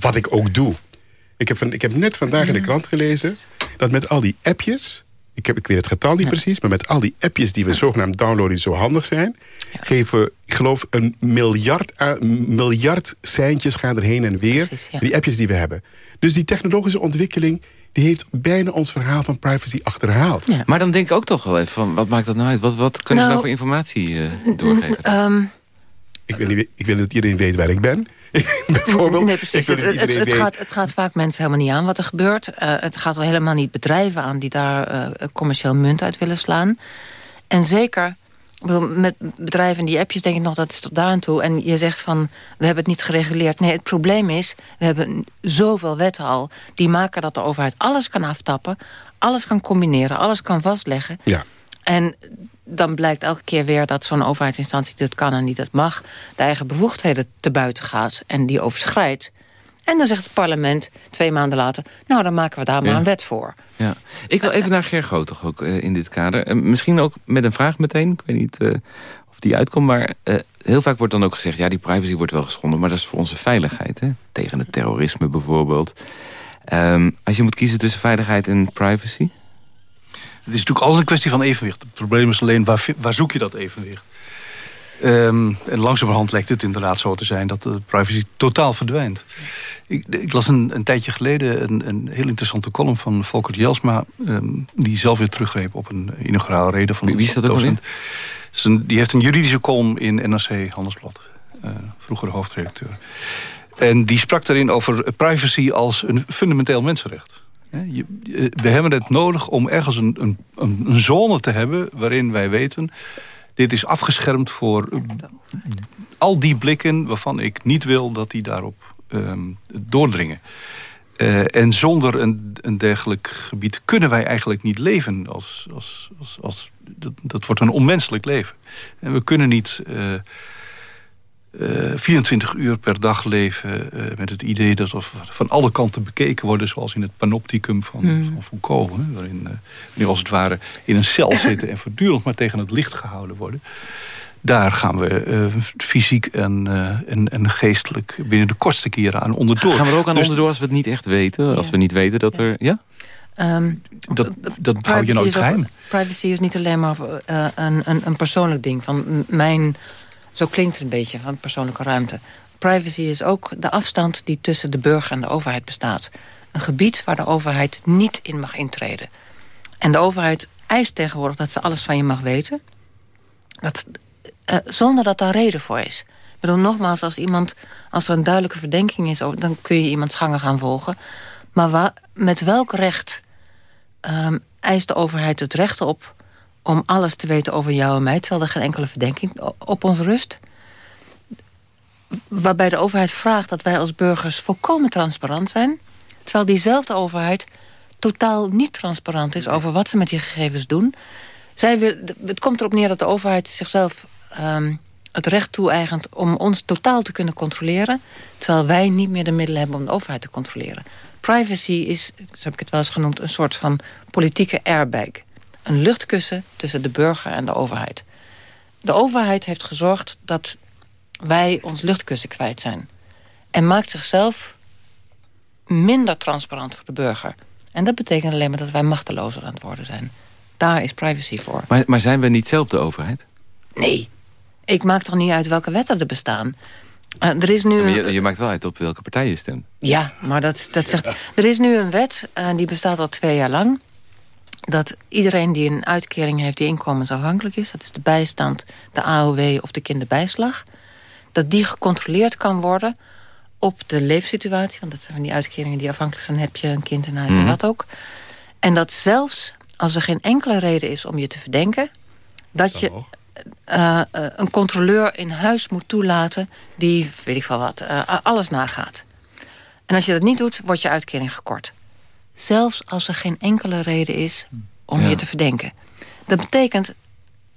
wat ik ook doe. Ik heb, van, ik heb net vandaag in de krant gelezen... dat met al die appjes ik, heb, ik weet het getal niet precies... maar met al die appjes die we zogenaamd downloaden die zo handig zijn... geven, ik geloof, een miljard, uh, miljard seintjes gaan er heen en weer. Die appjes die we hebben. Dus die technologische ontwikkeling die heeft bijna ons verhaal van privacy achterhaald. Maar dan denk ik ook toch wel even van, wat maakt dat nou uit? Wat, wat kunnen nou, ze nou voor informatie uh, doorgeven? Um, ik, wil niet, ik wil dat iedereen weet waar ik ben. Bijvoorbeeld. Nee, precies. Het, het, het, gaat, het gaat vaak mensen helemaal niet aan wat er gebeurt. Uh, het gaat er helemaal niet bedrijven aan die daar uh, commercieel munt uit willen slaan. En zeker met bedrijven die appjes denk ik nog, dat is tot daar aan toe. En je zegt van, we hebben het niet gereguleerd. Nee, het probleem is, we hebben zoveel wetten al... die maken dat de overheid alles kan aftappen... alles kan combineren, alles kan vastleggen. Ja. En dan blijkt elke keer weer dat zo'n overheidsinstantie dat kan en niet dat mag... de eigen bevoegdheden te buiten gaat en die overschrijdt. En dan zegt het parlement twee maanden later... nou, dan maken we daar maar een wet voor. Ja. Ik wil even naar Ger toch ook uh, in dit kader. Uh, misschien ook met een vraag meteen. Ik weet niet uh, of die uitkomt. Maar heel vaak wordt dan ook gezegd... ja, die privacy wordt wel geschonden, maar dat is voor onze veiligheid. Hè? Tegen het terrorisme bijvoorbeeld. Um, als je moet kiezen tussen veiligheid en privacy... Het is natuurlijk alles een kwestie van evenwicht. Het probleem is alleen, waar, waar zoek je dat evenwicht? Um, en langzamerhand lijkt het inderdaad zo te zijn... dat de privacy totaal verdwijnt. Ik, ik las een, een, tijdje geleden een, een, heel interessante column van Volker Jelsma... Um, die zelf weer teruggreep op een inauguraal reden van... Wie is dat ook in? Die heeft een juridische column in NRC Handelsblad. Uh, vroegere hoofdredacteur. En die sprak daarin over privacy als een fundamenteel mensenrecht. We hebben het nodig om ergens een, een, een zone te hebben... waarin wij weten, dit is afgeschermd voor al die blikken... waarvan ik niet wil dat die daarop um, doordringen. Uh, en zonder een, een dergelijk gebied kunnen wij eigenlijk niet leven. Als, als, als, als, dat, dat wordt een onmenselijk leven. En we kunnen niet... Uh, uh, 24 uur per dag leven uh, met het idee dat we van alle kanten bekeken worden... zoals in het panopticum van, hmm. van Foucault. Hè, waarin uh, we als het ware in een cel zitten... en voortdurend maar tegen het licht gehouden worden. Daar gaan we uh, fysiek en, en, en, geestelijk binnen de kortste keren aan onderdoor. Gaan we er ook aan dus, onderdoor als we het niet echt weten? Als we niet weten dat er... Ja? Um, dat dat hou je nooit geheim. privacy is niet alleen maar een, een, een persoonlijk ding. Van mijn zo klinkt het een beetje, van persoonlijke ruimte. Privacy is ook de afstand die tussen de burger en de overheid bestaat. een gebied waar de overheid niet in mag intreden. En de overheid eist tegenwoordig dat ze alles van je mag weten. Dat, uh, zonder dat daar reden voor is. Ik bedoel, nogmaals, als, iemand, als er een duidelijke verdenking is... dan kun je iemands gangen gaan volgen. Maar met welk recht um, eist de overheid het recht op... om alles te weten over jou en mij... terwijl er geen enkele verdenking op ons rust? Waarbij de overheid vraagt dat wij als burgers volkomen transparant zijn... terwijl diezelfde overheid totaal niet transparant is... over wat ze met die gegevens doen. Zij wil, het komt erop neer dat de overheid zichzelf... Um, het recht toe-eigent om ons totaal te kunnen controleren... terwijl wij niet meer de middelen hebben om de overheid te controleren. Privacy is, zo heb ik het wel eens genoemd... een soort van politieke airbag. Een luchtkussen tussen de burger en de overheid. De overheid heeft gezorgd dat wij ons luchtkussen kwijt zijn. En maakt zichzelf minder transparant voor de burger. En dat betekent alleen maar dat wij machtelozer aan het worden zijn. Daar is privacy voor. Maar, maar zijn we niet zelf de overheid? Nee. Ik maak toch niet uit welke wetten er bestaan. Uh, er is nu je, je, maakt wel uit op welke partij je stemt. Ja, maar dat, dat zegt... Er is nu een wet, en uh, die bestaat al twee jaar lang... dat iedereen die een uitkering heeft die inkomensafhankelijk is... dat is de bijstand, de AOW of de kinderbijslag... dat die gecontroleerd kan worden op de leefsituatie. Want dat zijn van die uitkeringen die afhankelijk zijn... heb je een kind in huis mm. en wat ook. En dat zelfs als er geen enkele reden is om je te verdenken... dat je uh, een controleur in huis moet toelaten... die, weet ik veel wat, uh, alles nagaat. En als je dat niet doet, wordt je uitkering gekort. Zelfs als er geen enkele reden is om ja. je te verdenken. Dat betekent...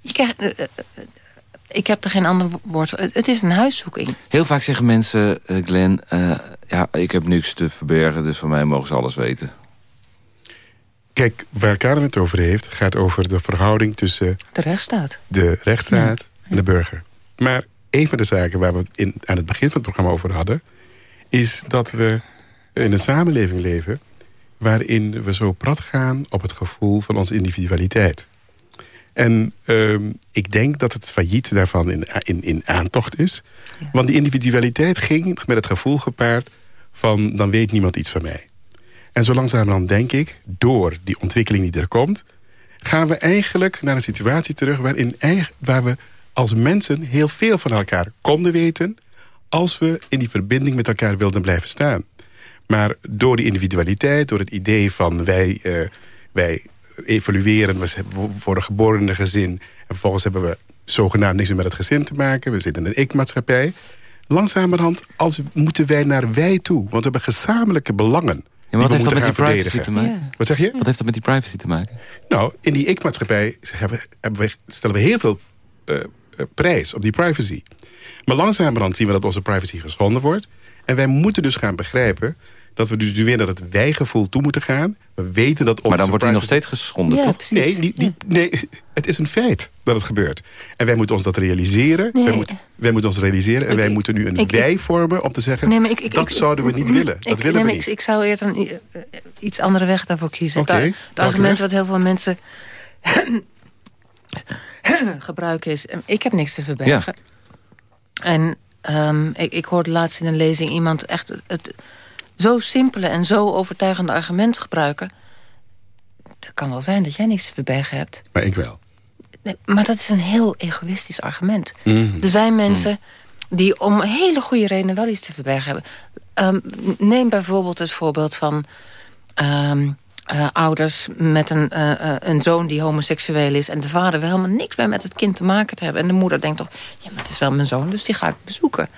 Je krijgt, ik heb er geen ander woord voor. Het is een huiszoeking. Heel vaak zeggen mensen, uh, Glenn... Uh, ja, ik heb niks te verbergen, dus van mij mogen ze alles weten. Kijk, waar Karen het over heeft... gaat over de verhouding tussen... De rechtsstaat. De rechtsstaat ja. en de burger. Maar een van de zaken waar we het in, aan het begin van het programma over hadden... is dat we in een samenleving leven... waarin we zo prat gaan op het gevoel van onze individualiteit. En um, ik denk dat het failliet daarvan in, in, in aantocht is. Ja. Want die individualiteit ging met het gevoel gepaard van... dan weet niemand iets van mij. En zo langzamerhand denk ik, door die ontwikkeling die er komt... gaan we eigenlijk naar een situatie terug... waarin waar we als mensen heel veel van elkaar konden weten... als we in die verbinding met elkaar wilden blijven staan. Maar door die individualiteit, door het idee van wij, uh, wij evolueren. We worden geboren in een gezin. En vervolgens hebben we zogenaamd niks meer met het gezin te maken. We zitten in een ik-maatschappij. Langzamerhand als, moeten wij naar wij toe. Want we hebben gezamenlijke belangen. Ja, wat heeft dat met die privacy te maken? Ja. Wat zeg je? Wat heeft dat met die privacy te maken? Nou, in die ik-maatschappij stellen we heel veel uh, prijs op die privacy. Maar langzamerhand zien we dat onze privacy geschonden wordt. En wij moeten dus gaan begrijpen dat we dus weer naar het wij-gevoel toe moeten gaan. We weten dat onze Maar dan wordt hij nog steeds geschonden, ja, toch? Nee, die, die, nee, het is een feit dat het gebeurt. En wij moeten ons dat realiseren. Nee. Wij, moet, wij moeten ons realiseren. En Ik- wij moeten nu een ik- wij vormen om te zeggen... Nee, maar ik- ik- dat ik- zouden we niet willen. Dat ik, willen nee, we niet. Ik, ik zou eerder een eh, iets andere weg daarvoor kiezen. Oké, Het argument wat heel veel mensen gebruiken is... eh, ik heb niks te verbergen. En um, ik, ik hoorde laatst in een lezing iemand echt het zo simpele en zo overtuigende argument gebruiken. Het kan wel zijn dat jij niks te verbergen hebt. Maar ik wel. Nee, maar dat is een heel egoïstisch argument. Mhm. Er zijn mensen die om hele goede redenen wel iets te verbergen hebben. Um, neem bijvoorbeeld het voorbeeld van... Um, uh, ouders met een, uh, uh, een zoon die homoseksueel is... en de vader wil helemaal niks meer met het kind te maken te hebben. En de moeder denkt toch, ja, maar het is wel mijn zoon, dus die ga ik bezoeken.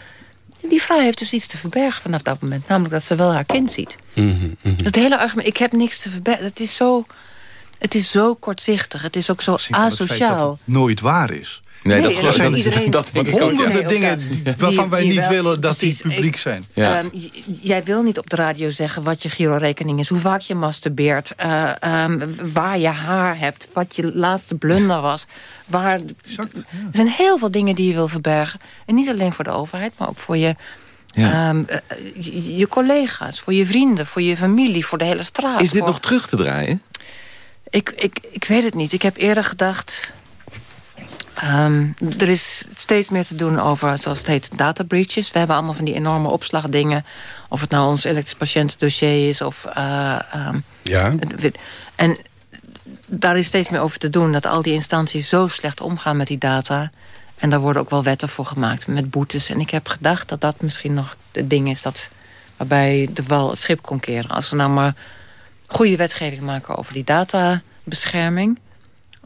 Die vrouw heeft dus iets te verbergen vanaf dat moment. Namelijk dat ze wel haar kind ziet. Mm -hmm, mm -hmm. Het hele argument, ik heb niks te verbergen. Het is zo, het is zo kortzichtig. Het is ook zo asociaal. Het nooit waar is. Nee, Nee, dat, geloof- dat dat, is, dat denk ik ook, Honderden dingen ook dat. die- waarvan wij Die- die niet wel- willen dat precies. die publiek Ik- zijn. Ja. Ehm, jij wil niet op de radio zeggen wat je girorekening is... hoe vaak je masturbeert, uh, um, waar je haar hebt... wat je laatste blunder was. Waar, Exact, ja. Er zijn heel veel dingen die je wil verbergen. En niet alleen voor de overheid, maar ook voor je, Ja. um, uh, je, je, collega's... voor je vrienden, voor je familie, voor de hele straat. Is dit voor... nog terug te draaien? Ik, ik, ik weet het niet. Ik heb eerder gedacht... Ehm, er is steeds meer te doen over, zoals het heet, data breaches. We hebben allemaal van die enorme opslagdingen. Of het nou ons elektrisch patiëntendossier is of... Uh, um, ja. En daar is steeds meer over te doen. Dat al die instanties zo slecht omgaan met die data. En daar worden ook wel wetten voor gemaakt met boetes. En ik heb gedacht dat dat misschien nog het ding is... Dat, waarbij de wal het schip kon keren. Als we nou maar goede wetgeving maken over die databescherming...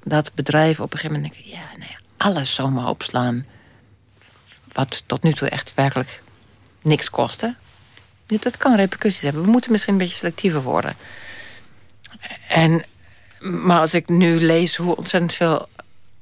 dat bedrijven op een gegeven moment denken... ja, nee, alles zomaar opslaan... wat tot nu toe echt werkelijk niks kostte... dat kan repercussies hebben. We moeten misschien een beetje selectiever worden. En, maar als ik nu lees hoe ontzettend veel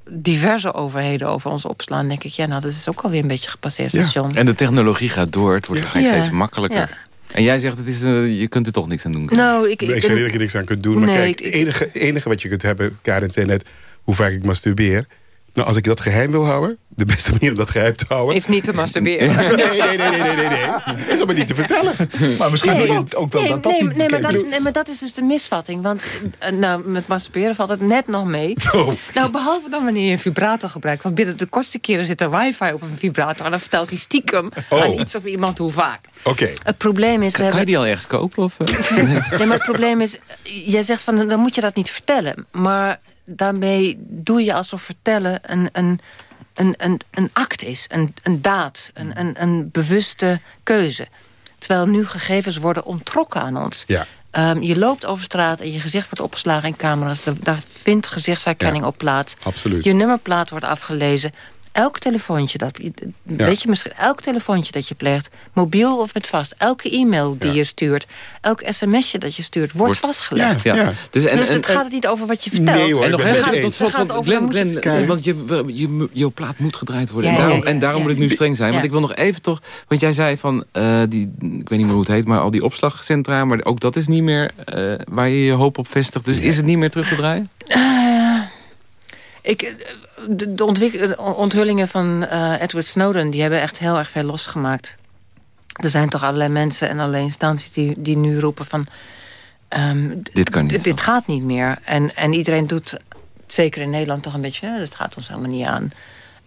diverse overheden over ons opslaan... denk ik, ja, nou, dat is ook alweer een beetje gepasseerd station. En de technologie gaat door, het wordt ja. steeds makkelijker. En jij zegt, het is, uh, je kunt er toch niks aan doen. Nou, ik, ik, ik zeg niet dat je niks aan kunt doen. Maar kijk, het enige, enige wat je kunt hebben... Karin zei net, hoe vaak ik masturbeer... Nou, als ik dat geheim wil houden, de beste manier om dat geheim te houden... Is niet te masturberen. nee, nee, nee, nee, nee, nee, nee. Is om het niet te vertellen. Maar misschien wil je het ook wel nee, dat dat nee, niet nee, maar dat, nee, maar dat is dus de misvatting. Want uh, nou, met masturberen valt het net nog mee. Oh. Nou, behalve dan wanneer je een vibrator gebruikt. Want binnen de kortste keren zit er wifi op een vibrator... en dan vertelt hij stiekem Oh. aan iets of iemand hoe vaak. Oké. Het probleem is... we Kan, kan je die al ergens kopen? Of, eh? Nee, maar het probleem is, jij zegt van, dan moet je dat niet vertellen. Maar daarmee doe je alsof vertellen een, een, een, een, een act is, een, een daad, een, een, een bewuste keuze. Terwijl nu gegevens worden onttrokken aan ons. Ja. Ehm, je loopt over straat en je gezicht wordt opgeslagen in camera's. Daar- Daar vindt gezichtsherkenning Ja, op plaats. absoluut. Je nummerplaat wordt afgelezen. Elk telefoontje, dat, weet je misschien, elk telefoontje dat je pleegt, mobiel of met vast, elke e-mail die Ja. je stuurt, elk sms'je dat je stuurt, wordt, Wordt- vastgelegd. Ja. Ja. Dus, en, dus en, het gaat het niet over wat je vertelt. Nee, hoor. en nog even het tot slot, want Glenn, Glenn, want je, je, je plaat moet gedraaid worden. Ja, en daarom, ja, en daarom ja. moet ik nu streng zijn. Want Ja. ik wil nog even toch... Want jij zei van, eh, die, ik weet niet meer hoe het heet... maar al die opslagcentra, maar ook dat is niet meer eh, waar je je hoop op vestigt. Dus is het niet meer terug te draaien? Eh, ik, eh, de, de onthullingen van eh, Edward Snowden... die hebben echt heel erg veel losgemaakt. Er zijn toch allerlei mensen en allerlei instanties... die, die nu roepen van... ehm, Dit kan niet. dit, gaat niet meer. En, en iedereen doet, zeker in Nederland, toch een beetje... Dat gaat ons helemaal niet aan.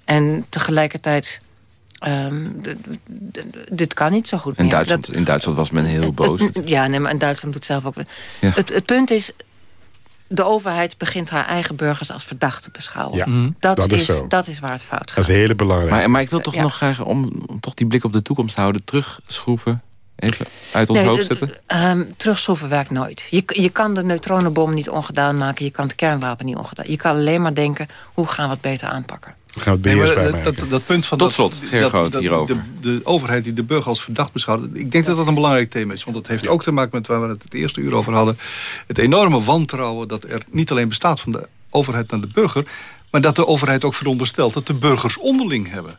En tegelijkertijd... ehm, dit kan niet zo goed In meer. Duitsland, Dat- in Duitsland was men heel boos. ja, nee, maar en Duitsland doet zelf ook... Ja. Het, het punt is, de overheid begint haar eigen burgers als verdacht te beschouwen. Ja, Dat, dat is zo. dat is waar het fout gaat. Dat is heel belangrijk. Maar, maar ik wil toch Ja. nog graag, om, om toch die blik op de toekomst te houden... terugschroeven, even uit ons Nee, hoofd zetten. ehm, terugschroeven werkt nooit. Je, je kan de neutronenbom niet ongedaan maken. Je kan het kernwapen niet ongedaan. Je kan alleen maar denken, hoe gaan we het beter aanpakken? We gaan het Nee, maar beheers bij dat, dat, dat punt van Tot slot, dat- hierover. De, de overheid die de burger als verdacht beschouwt. Ik denk dat dat een belangrijk thema is. Want dat heeft ook te maken met waar we het het eerste uur over hadden. Het enorme wantrouwen dat er niet alleen bestaat van de overheid naar de burger. Maar dat de overheid ook veronderstelt dat de burgers onderling hebben.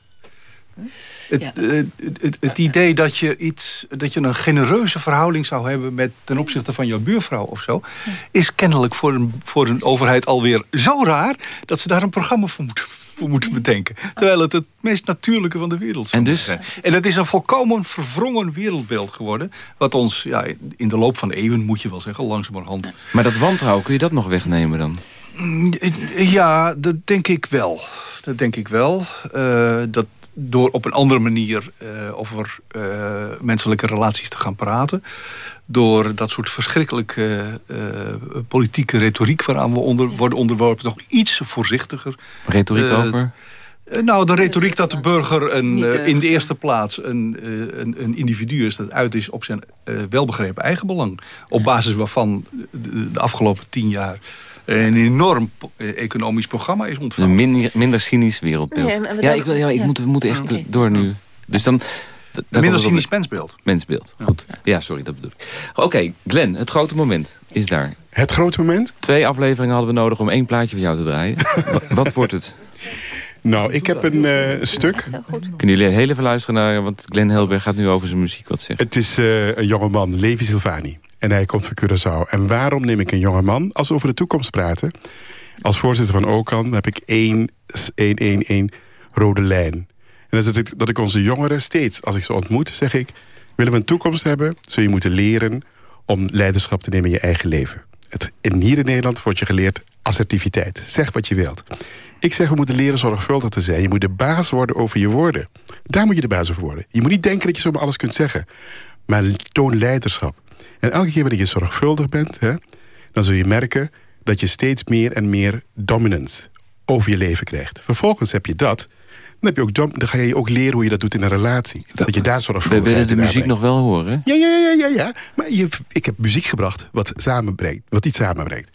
Het, Ja. eh, het, het, het idee dat je, iets, dat je een genereuze verhouding zou hebben... Met, ten opzichte van jouw buurvrouw of zo... is kennelijk voor een, voor een overheid alweer zo raar... dat ze daar een programma voor moeten, voor moeten bedenken. Terwijl het het meest natuurlijke van de wereld zou En dus? zijn. En het is een volkomen verwrongen wereldbeeld geworden... wat ons ja, in de loop van de eeuwen, moet je wel zeggen, langzamerhand... Maar dat wantrouwen, kun je dat nog wegnemen dan? Ja, dat denk ik wel. Dat denk ik wel. Eh, dat door op een andere manier eh, over eh, menselijke relaties te gaan praten. Door dat soort verschrikkelijke eh, politieke retoriek... waaraan we onder, worden onderworpen, nog iets voorzichtiger. Retoriek Eh, over? Eh, Nou, de retoriek dat de burger een, eh, in de eerste plaats een, eh, een, een individu is... dat uit is op zijn eh, welbegrepen eigenbelang. Op basis waarvan de, de afgelopen tien jaar... een enorm eh, economisch programma is Een ontvangen. minder, minder cynisch wereldbeeld. Nee, ja, ik, wil, ja, ik ja. moet, we moeten echt door nu. Dus dan... Minder cynisch mensbeeld. Mensbeeld. Goed. Ja, sorry, dat bedoel ik. Oké, Glenn, het grote moment is daar. Het grote moment? Twee afleveringen hadden we nodig om één plaatje van jou te draaien. Wa- Wat wordt het? Nou, ik heb een eh, stuk. Kunnen jullie heel even luisteren naar... want Glenn Helberg gaat nu over zijn muziek wat zeggen. Het is eh, een jongeman, Levi Silvani. En hij komt van Curaçao. En waarom neem ik een jongeman? Als we over de toekomst praten... als voorzitter van OCAN heb ik één, één, één, één rode lijn. En dat is ik, dat ik onze jongeren steeds, als ik ze ontmoet, zeg ik... willen we een toekomst hebben, zul je moeten leren... om leiderschap te nemen in je eigen leven. Het, hier in Nederland wordt je geleerd assertiviteit. Zeg wat je wilt. Ik zeg, we moeten leren zorgvuldig te zijn. Je moet de baas worden over je woorden. Daar moet je de baas over worden. Je moet niet denken dat je zomaar alles kunt zeggen. Maar toon leiderschap. En elke keer wanneer je zorgvuldig bent... Hè, dan zul je merken dat je steeds meer en meer dominant over je leven krijgt. Vervolgens heb je dat... Dan, heb je ook, dan ga je ook leren hoe je dat doet in een relatie. Dat je daar zorgvuldig We willen de muziek nog wel horen. Ja, ja, ja, ja, ja. Maar je, ik heb muziek gebracht wat, samenbrengt, wat iets samenbrengt.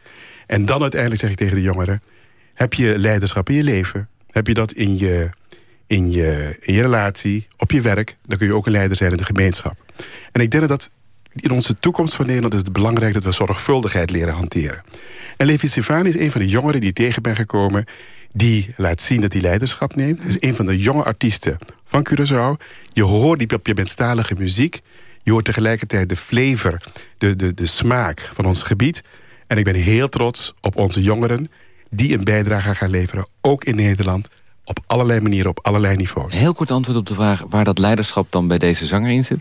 En dan uiteindelijk zeg ik tegen de jongeren... heb je leiderschap in je leven? Heb je dat in je, in je, in je relatie, op je werk? Dan kun je ook een leider zijn in de gemeenschap. En ik denk dat in onze toekomst van Nederland is het belangrijk... dat we zorgvuldigheid leren hanteren. En Levi Stefani is een van de jongeren die tegen ben gekomen... die laat zien dat hij leiderschap neemt. is een van de jonge artiesten van Curaçao. Je hoort die benstalige muziek. Je hoort tegelijkertijd de flavor, de, de, de smaak van ons gebied. En ik ben heel trots op onze jongeren... die een bijdrage gaan leveren, ook in Nederland... op allerlei manieren, op allerlei niveaus. Heel kort antwoord op de vraag waar dat leiderschap dan bij deze zanger in zit.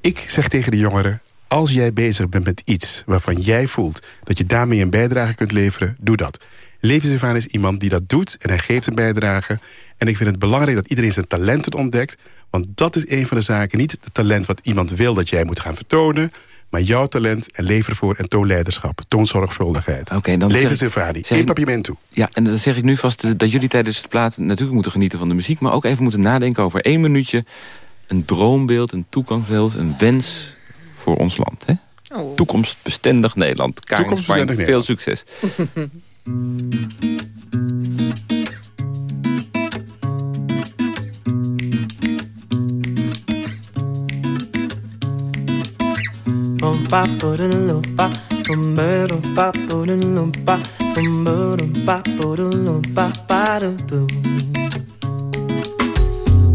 Ik zeg tegen de jongeren... als jij bezig bent met iets waarvan jij voelt... dat je daarmee een bijdrage kunt leveren, doe dat. Levenservaring is iemand die dat doet en hij geeft een bijdrage. En ik vind het belangrijk dat iedereen zijn talenten ontdekt. Want dat is een van de zaken. Niet het talent wat iemand wil dat jij moet gaan vertonen... maar jouw talent en lever voor en toon leiderschap. Toon zorgvuldigheid. Oké, dan Levenservaring. zeg papierment toe. Ja, en dan zeg ik nu vast dat jullie tijdens het plaat natuurlijk moeten genieten van de muziek... maar ook even moeten nadenken over één minuutje... een droombeeld, een toekomstbeeld, een wens voor ons land. Hè? Oh. Toekomstbestendig Nederland. Karin Toekomstbestendig Spijn, veel Nederland. succes. pa purun lum pa bum bum pa purun lum pa bum bum pa purun lum pa pa du du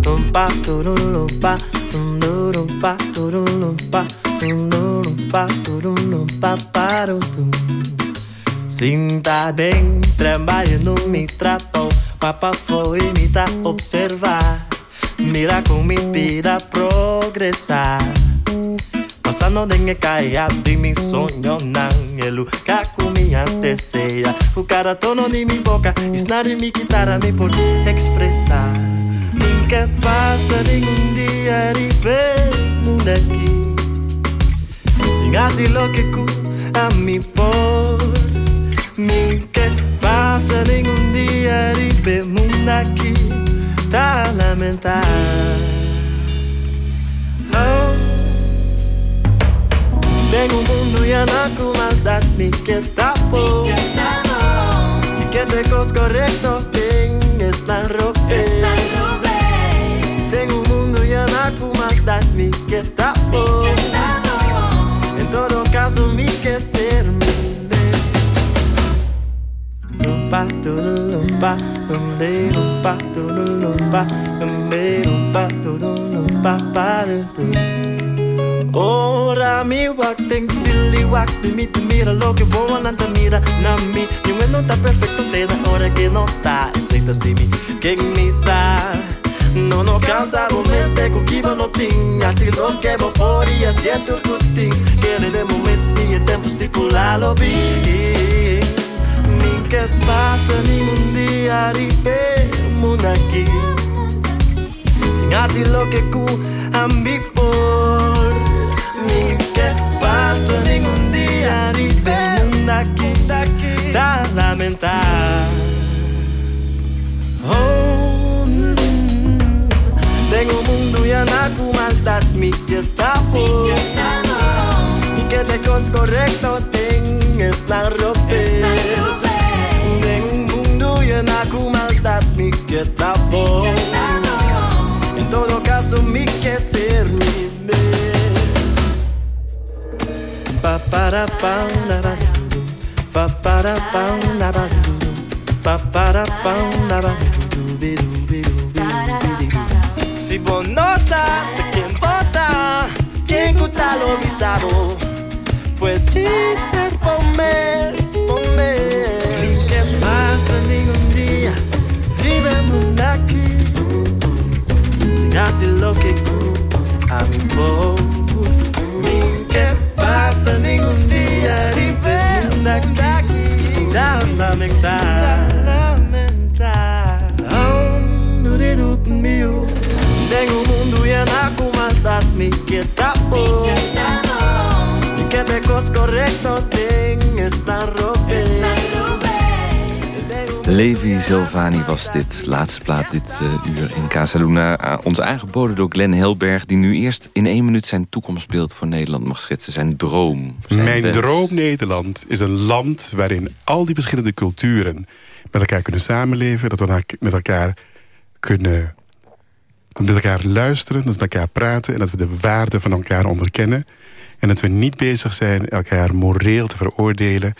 lum pa turun lum pa dum dum pa turun lum pa dum dum pa turun lum pa pa du du Sinta bem, trabalho no me trapou Papa foi me dar observar Mira como me pira progressar Passando nem é caia de mi sonho não É lugar com minha terceira O cara tono de minha boca Esnar me guitarra me por expressar Nunca passa nenhum dia de daqui Sin así lo que cu a mi por Nunca passa nenhum dia de bem aqui Tá lamentar. Oh. Tengo un mundo y anaco maldad mi que tapo. Y que te cos correcto tengas la ropa Tengo un mundo y anaco maldad mi que tapo pa tu lu pa um de lu pa tu lu pa um de lu pa tu lu pa pa tu Ora mi wak ting spilly wak de mi te mira lo que vos no mira na mi. Mi mundo no está perfecto te da ahora que no está aceita si mi. Que mi está no nos cansaron mente con no tinha Si lo que vos podías siento el cutín. Queremos mes y el tiempo estipulado bien que passa dia de mundo aqui Sin así lo que cu a mi por. Ni que pasa ningún día daqui, daqui Da lamentar Oh, mm, tengo un mundo y anaco maldad mi que tapo Y que te cos correcto tengas la ropa pensar ni que tampoco. En todo caso, mi que ser mi mes. Pa para pa la ba pa para pa la ba pa para pa de quien vota, gusta lo misado, pues sí ser comer, ¿Qué pasa, amigo? vivemos daqui. Lo que a mi povo. Ninguém passa nenhum dia vivemos daqui. Da lamentar. lamentar. Mundo me que tá bom. Que é de correcto tem está. Levi Silvani was dit. Laatste plaat dit uh, uur in Casaluna. Uh, ons aangeboden door Glenn Helberg... die nu eerst in één minuut zijn toekomstbeeld voor Nederland mag schetsen. Zijn droom. Zijn Mijn wens. droom Nederland is een land waarin al die verschillende culturen... met elkaar kunnen samenleven. Dat we met elkaar kunnen met elkaar luisteren, met elkaar praten... en dat we de waarden van elkaar onderkennen. En dat we niet bezig zijn elkaar moreel te veroordelen...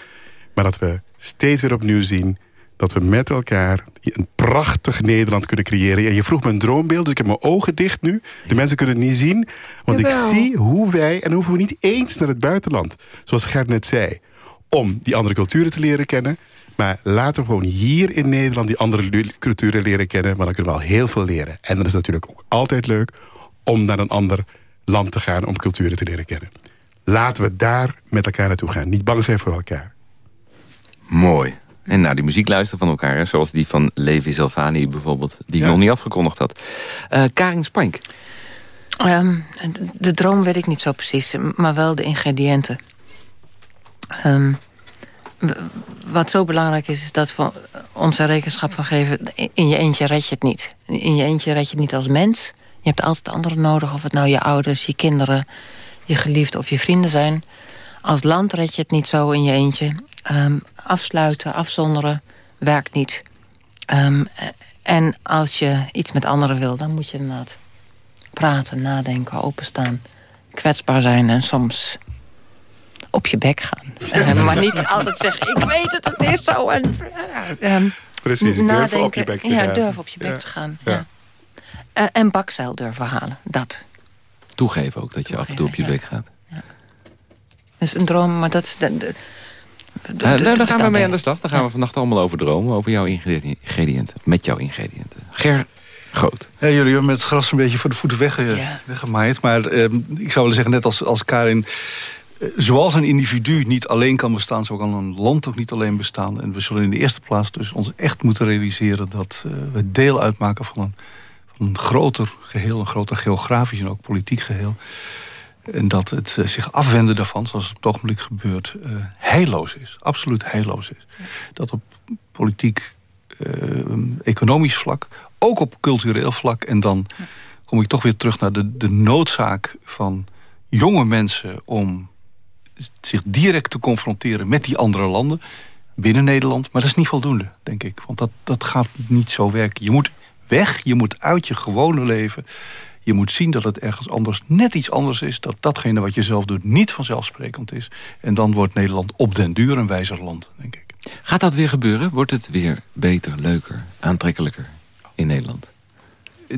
maar dat we steeds weer opnieuw zien dat we met elkaar een prachtig Nederland kunnen creëren. En je vroeg me een droombeeld, dus ik heb mijn ogen dicht nu. De mensen kunnen het niet zien, want Jawel. ik zie hoe wij... en hoeven we niet eens naar het buitenland, zoals Gert net zei... om die andere culturen te leren kennen... maar laten we gewoon hier in Nederland die andere culturen leren kennen... want dan kunnen we al heel veel leren. En dat is natuurlijk ook altijd leuk om naar een ander land te gaan... om culturen te leren kennen. Laten we daar met elkaar naartoe gaan. Niet bang zijn voor elkaar. Mooi. En naar die muziek luisteren van elkaar. Hè? Zoals die van Levi Silvani bijvoorbeeld. Die ik nog niet afgekondigd had. Eh, Karin Spank. Ehm, de, de droom weet ik niet zo precies, maar wel de ingrediënten. Ehm, wat zo belangrijk is, is dat we ons er rekenschap van geven... in je eentje red je het niet. In je eentje red je het niet als mens. Je hebt altijd anderen nodig, of het nou je ouders, je kinderen... je geliefden of je vrienden zijn. Als land red je het niet zo in je eentje. Ehm, afsluiten, afzonderen, werkt niet. Ehm, en als je iets met anderen wil, dan moet je inderdaad praten, nadenken, openstaan, kwetsbaar zijn en soms op je bek gaan. Eh, maar niet altijd zeggen, ik weet het, het is zo. En, ehm, Precies, durven op je bek te ja, gaan. durven op je bek Ja. te gaan. Ja. Ja. Eh, en bakzeil durven halen, dat. Toegeven ook dat je af en toe op je bek gaat. Dus een droom, maar dat is... De, de, de- Nou, daar gaan we mee aan de slag. Daar gaan we vannacht allemaal over dromen. Over jouw ingredi- ingrediënten. Met jouw ingrediënten. Ger Groot. Ja, jullie hebben met het gras een beetje voor de voeten wegge Ja. weggemaaid. Maar eh, ik zou willen zeggen, net als, als Karin... eh, zoals een individu niet alleen kan bestaan... zo kan een land ook niet alleen bestaan. En we zullen in de eerste plaats dus ons echt moeten realiseren... dat eh, we deel uitmaken van een, van een groter geheel. Een groter geografisch en ook politiek geheel. En dat het eh, zich afwenden daarvan, zoals op het ogenblik gebeurt... eh heilloos is. Absoluut heilloos is. Dat op politiek, eh, economisch vlak... ook op cultureel vlak. En dan kom ik toch weer terug naar de, de noodzaak van jonge mensen... om zich direct te confronteren met die andere landen binnen Nederland. Maar dat is niet voldoende, denk ik. Want dat, dat gaat niet zo werken. Je moet weg, je moet uit je gewone leven. Je moet zien dat het ergens anders net iets anders is. Dat datgene wat je zelf doet niet vanzelfsprekend is. En dan wordt Nederland op den duur een wijzer land, denk ik. Gaat dat weer gebeuren? Wordt het weer beter, leuker, aantrekkelijker in Nederland?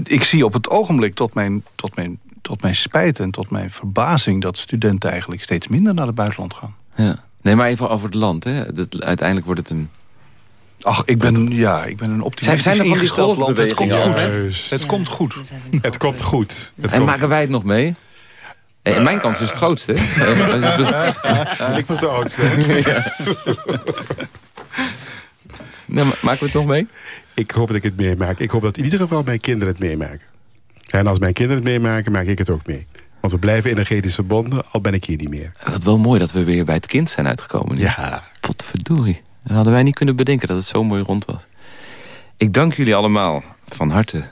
Ik zie op het ogenblik tot mijn, tot mijn, tot mijn spijt en tot mijn verbazing... dat studenten eigenlijk steeds minder naar het buitenland gaan. Ja. Nee, maar even over het land. Hè. Dat, uiteindelijk wordt het een... Ach, ik ben, ja, ik ben een optimistisch Zijn- zijn er van die land. Het komt golfbewegingen goed. Het komt goed. Het komt goed. Het En komt. maken wij het nog mee? Eh, En mijn kans is het grootste. Ik was de oudste. maar maken we het nog mee? Ik hoop dat ik het meemaak. Ik hoop dat in ieder geval mijn kinderen het meemaken. En als mijn kinderen het meemaken, maak ik het ook mee. Want we blijven energetisch verbonden, al ben ik hier niet meer. Wat wel mooi dat we weer bij het kind zijn uitgekomen. nu. Ja. Potverdorie. Dat hadden wij niet kunnen bedenken dat het zo mooi rond was. Ik dank jullie allemaal van harte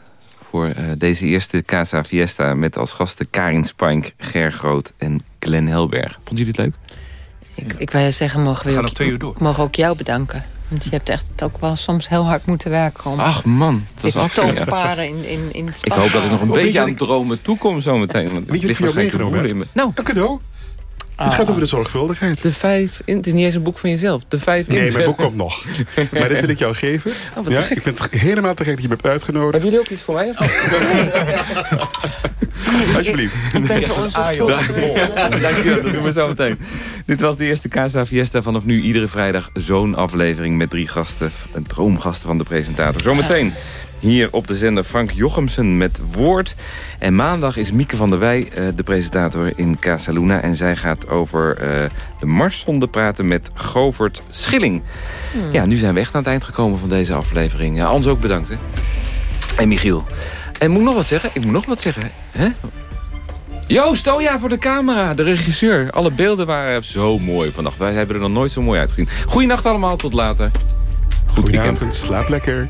voor eh, deze eerste Casa Fiesta... met als gasten Karin Spank, Ger Groot en Glenn Helberg. Vonden jullie het leuk? Ik, ik wil je zeggen, mogen we, ook, nog twee uur door. mogen ook jou bedanken. Want je hebt echt ook wel soms heel hard moeten werken. Om Ach man, het was dit af. te ja. paren in, in, in Ik hoop dat ik nog een Oh, beetje je aan het dromen toekom zometeen. Weet je wat voor jou meegenomen in me. Nou, Een cadeau. Het gaat over de zorgvuldigheid. de vijf... In, het is niet eens een boek van jezelf. De vijf Nee, mijn boek komt nog. Maar dit wil ik jou geven. wat ja, ik vind het helemaal te gek dat je me hebt uitgenodigd. Hebben jullie ook iets voor mij? Alsjeblieft. Ik ben zo onzorgvuldig. Dankjewel, dat doen we zo meteen. Dit was de eerste Casa Fiesta. Vanaf nu iedere vrijdag zo'n aflevering met drie gasten. Een droomgasten van de presentator. Zometeen hier op de zender Frank Jochemsen met Woord. En maandag is Mieke van der Wij eh, de presentator in Casaluna En zij gaat over eh, de Marszonde praten met Govert Schilling. Hmm. Ja, nu zijn we echt aan het eind gekomen van deze aflevering. Ja, Ans ook bedankt, hè. En Michiel. En moet ik nog wat zeggen? Ik moet nog wat zeggen, hè? Joost, oh ja, voor de camera, de regisseur. Alle beelden waren zo mooi vannacht. Wij hebben er nog nooit zo mooi uitgezien. Goeienacht allemaal, tot later. Goed weekend. Slaap lekker.